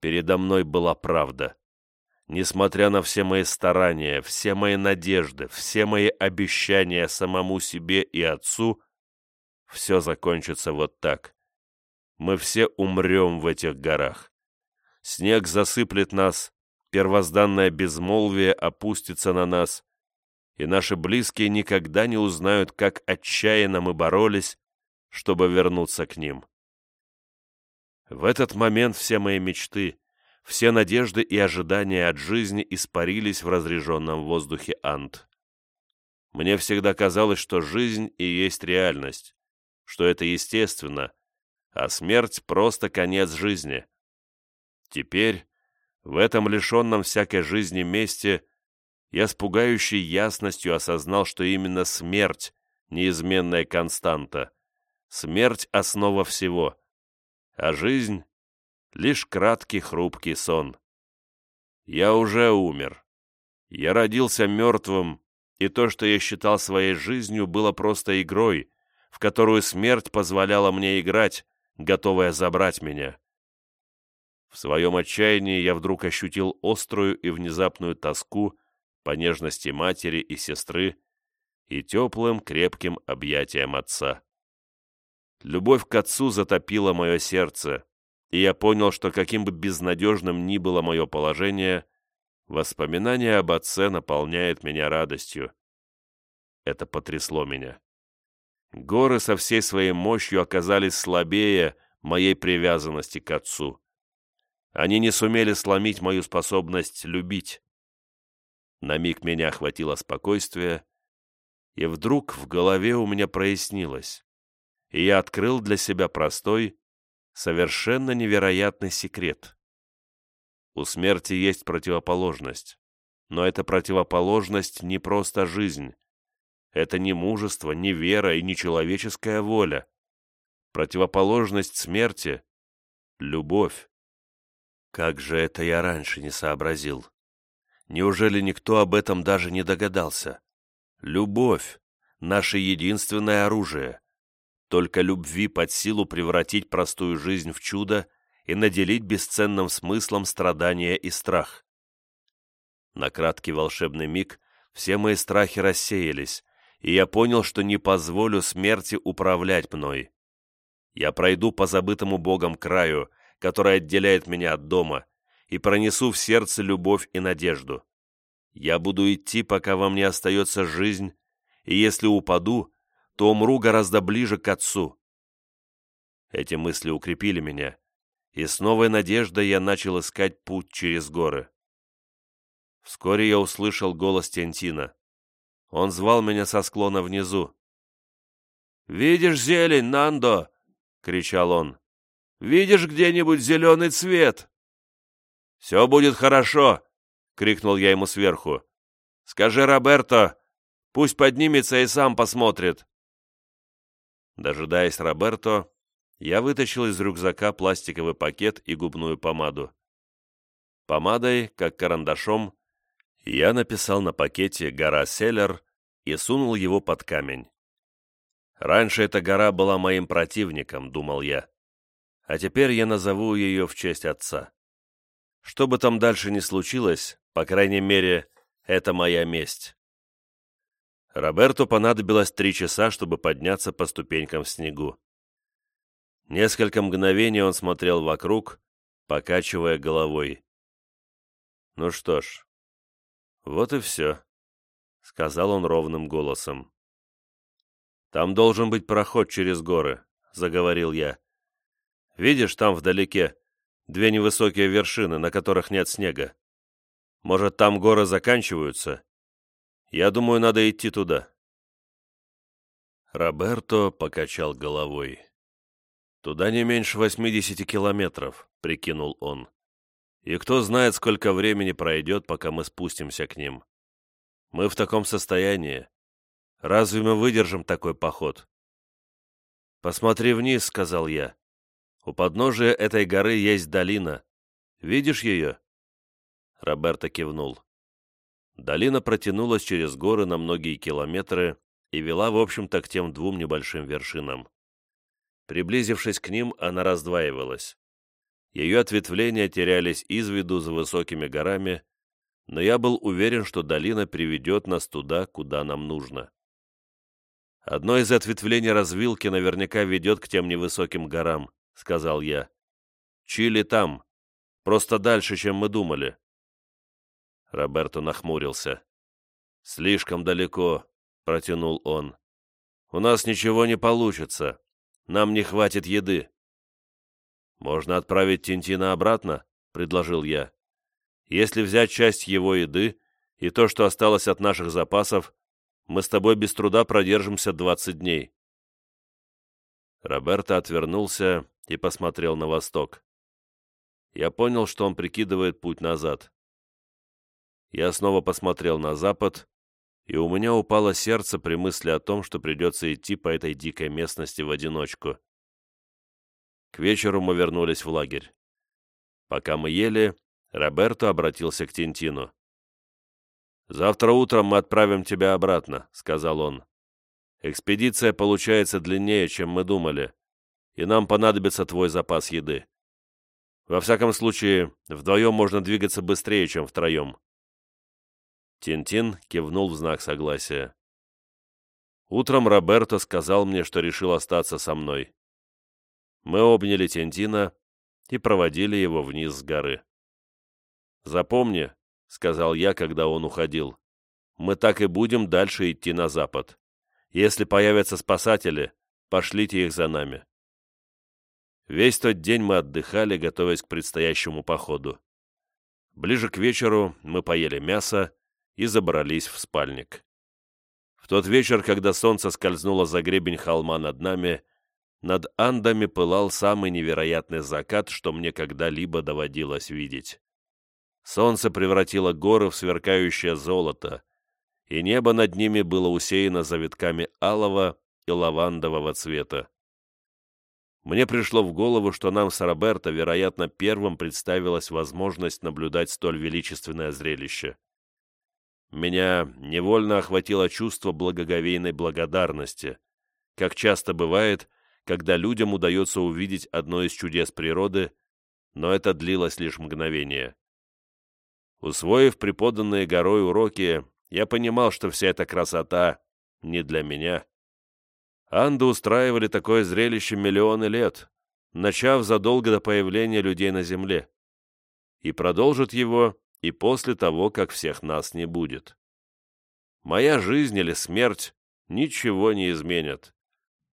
Передо мной была правда. Несмотря на все мои старания, все мои надежды, все мои обещания самому себе и отцу, все закончится вот так. Мы все умрем в этих горах. Снег засыплет нас, первозданное безмолвие опустится на нас, и наши близкие никогда не узнают, как отчаянно мы боролись, чтобы вернуться к ним. В этот момент все мои мечты, все надежды и ожидания от жизни испарились в разреженном воздухе Ант. Мне всегда казалось, что жизнь и есть реальность, что это естественно, а смерть — просто конец жизни. Теперь, в этом лишенном всякой жизни месте, я с пугающей ясностью осознал, что именно смерть — неизменная константа, смерть — основа всего, а жизнь — лишь краткий хрупкий сон. Я уже умер. Я родился мертвым, и то, что я считал своей жизнью, было просто игрой, в которую смерть позволяла мне играть, готовая забрать меня. В своем отчаянии я вдруг ощутил острую и внезапную тоску по нежности матери и сестры и теплым крепким объятиям отца. Любовь к отцу затопила мое сердце, и я понял, что каким бы безнадежным ни было мое положение, воспоминание об отце наполняет меня радостью. Это потрясло меня. Горы со всей своей мощью оказались слабее моей привязанности к отцу. Они не сумели сломить мою способность любить. На миг меня охватило спокойствие, и вдруг в голове у меня прояснилось, и я открыл для себя простой, совершенно невероятный секрет. У смерти есть противоположность, но эта противоположность не просто жизнь. Это не мужество, не вера и не человеческая воля. Противоположность смерти — любовь. Как же это я раньше не сообразил? Неужели никто об этом даже не догадался? Любовь — наше единственное оружие. Только любви под силу превратить простую жизнь в чудо и наделить бесценным смыслом страдания и страх. На краткий волшебный миг все мои страхи рассеялись, и я понял, что не позволю смерти управлять мной. Я пройду по забытому Богом краю, который отделяет меня от дома, и пронесу в сердце любовь и надежду. Я буду идти, пока во мне остается жизнь, и если упаду, то умру гораздо ближе к Отцу. Эти мысли укрепили меня, и с новой надеждой я начал искать путь через горы. Вскоре я услышал голос Тентина. Он звал меня со склона внизу. «Видишь зелень, Нандо?» — кричал он. «Видишь где-нибудь зеленый цвет?» «Все будет хорошо!» — крикнул я ему сверху. «Скажи Роберто, пусть поднимется и сам посмотрит». Дожидаясь Роберто, я вытащил из рюкзака пластиковый пакет и губную помаду. Помадой, как карандашом, я написал на пакете «Гора Селлер» и сунул его под камень. Раньше эта гора была моим противником, думал я, а теперь я назову ее в честь отца. Что бы там дальше ни случилось, по крайней мере, это моя месть. Роберту понадобилось три часа, чтобы подняться по ступенькам в снегу. Несколько мгновений он смотрел вокруг, покачивая головой. «Ну что ж, вот и все», — сказал он ровным голосом. «Там должен быть проход через горы», — заговорил я. «Видишь, там вдалеке Две невысокие вершины, на которых нет снега. Может, там горы заканчиваются? Я думаю, надо идти туда». Роберто покачал головой. «Туда не меньше 80 километров», — прикинул он. «И кто знает, сколько времени пройдет, пока мы спустимся к ним. Мы в таком состоянии. Разве мы выдержим такой поход?» «Посмотри вниз», — сказал я. «У подножия этой горы есть долина. Видишь ее?» Роберто кивнул. Долина протянулась через горы на многие километры и вела, в общем-то, к тем двум небольшим вершинам. Приблизившись к ним, она раздваивалась. Ее ответвления терялись из виду за высокими горами, но я был уверен, что долина приведет нас туда, куда нам нужно. «Одно из ответвлений развилки наверняка ведет к тем невысоким горам», — сказал я. «Чили там, просто дальше, чем мы думали». Роберто нахмурился. «Слишком далеко», — протянул он. «У нас ничего не получится. Нам не хватит еды». «Можно отправить Тинтина обратно», — предложил я. «Если взять часть его еды и то, что осталось от наших запасов, мы с тобой без труда продержимся двадцать дней». Роберто отвернулся и посмотрел на восток. Я понял, что он прикидывает путь назад. Я снова посмотрел на запад, и у меня упало сердце при мысли о том, что придется идти по этой дикой местности в одиночку. К вечеру мы вернулись в лагерь. Пока мы ели, Роберто обратился к Тинтину. «Завтра утром мы отправим тебя обратно», — сказал он. «Экспедиция получается длиннее, чем мы думали, и нам понадобится твой запас еды. Во всяком случае, вдвоем можно двигаться быстрее, чем втроем». Тинтин кивнул в знак согласия. Утром Роберто сказал мне, что решил остаться со мной. Мы обняли Тинтина и проводили его вниз с горы. «Запомни», — сказал я, когда он уходил, — «мы так и будем дальше идти на запад. Если появятся спасатели, пошлите их за нами». Весь тот день мы отдыхали, готовясь к предстоящему походу. Ближе к вечеру мы поели мясо, и забрались в спальник. В тот вечер, когда солнце скользнуло за гребень холма над нами, над Андами пылал самый невероятный закат, что мне когда-либо доводилось видеть. Солнце превратило горы в сверкающее золото, и небо над ними было усеяно завитками алого и лавандового цвета. Мне пришло в голову, что нам с Роберто, вероятно, первым представилась возможность наблюдать столь величественное зрелище. Меня невольно охватило чувство благоговейной благодарности, как часто бывает, когда людям удается увидеть одно из чудес природы, но это длилось лишь мгновение. Усвоив преподанные горой уроки, я понимал, что вся эта красота не для меня. Анды устраивали такое зрелище миллионы лет, начав задолго до появления людей на Земле, и продолжат его и после того, как всех нас не будет. Моя жизнь или смерть ничего не изменят.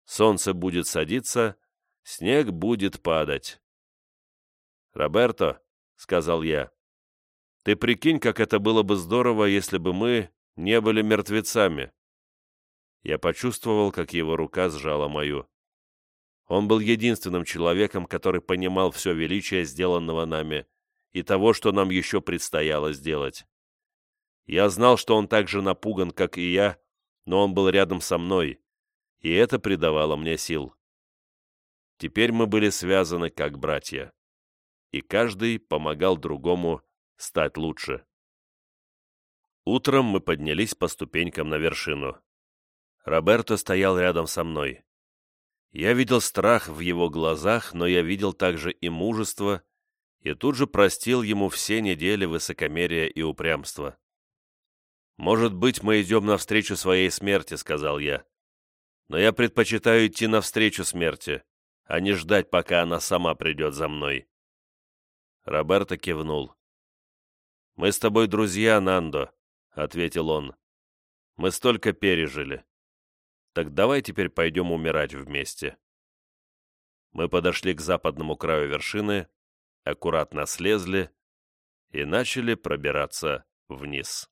Солнце будет садиться, снег будет падать. «Роберто», — сказал я, — «ты прикинь, как это было бы здорово, если бы мы не были мертвецами». Я почувствовал, как его рука сжала мою. Он был единственным человеком, который понимал все величие сделанного нами, и того, что нам еще предстояло сделать. Я знал, что он так же напуган, как и я, но он был рядом со мной, и это придавало мне сил. Теперь мы были связаны как братья, и каждый помогал другому стать лучше. Утром мы поднялись по ступенькам на вершину. Роберто стоял рядом со мной. Я видел страх в его глазах, но я видел также и мужество и тут же простил ему все недели высокомерия и упрямства. «Может быть, мы идем навстречу своей смерти», — сказал я. «Но я предпочитаю идти навстречу смерти, а не ждать, пока она сама придет за мной». Роберто кивнул. «Мы с тобой друзья, Нандо», — ответил он. «Мы столько пережили. Так давай теперь пойдем умирать вместе». Мы подошли к западному краю вершины, аккуратно слезли и начали пробираться вниз.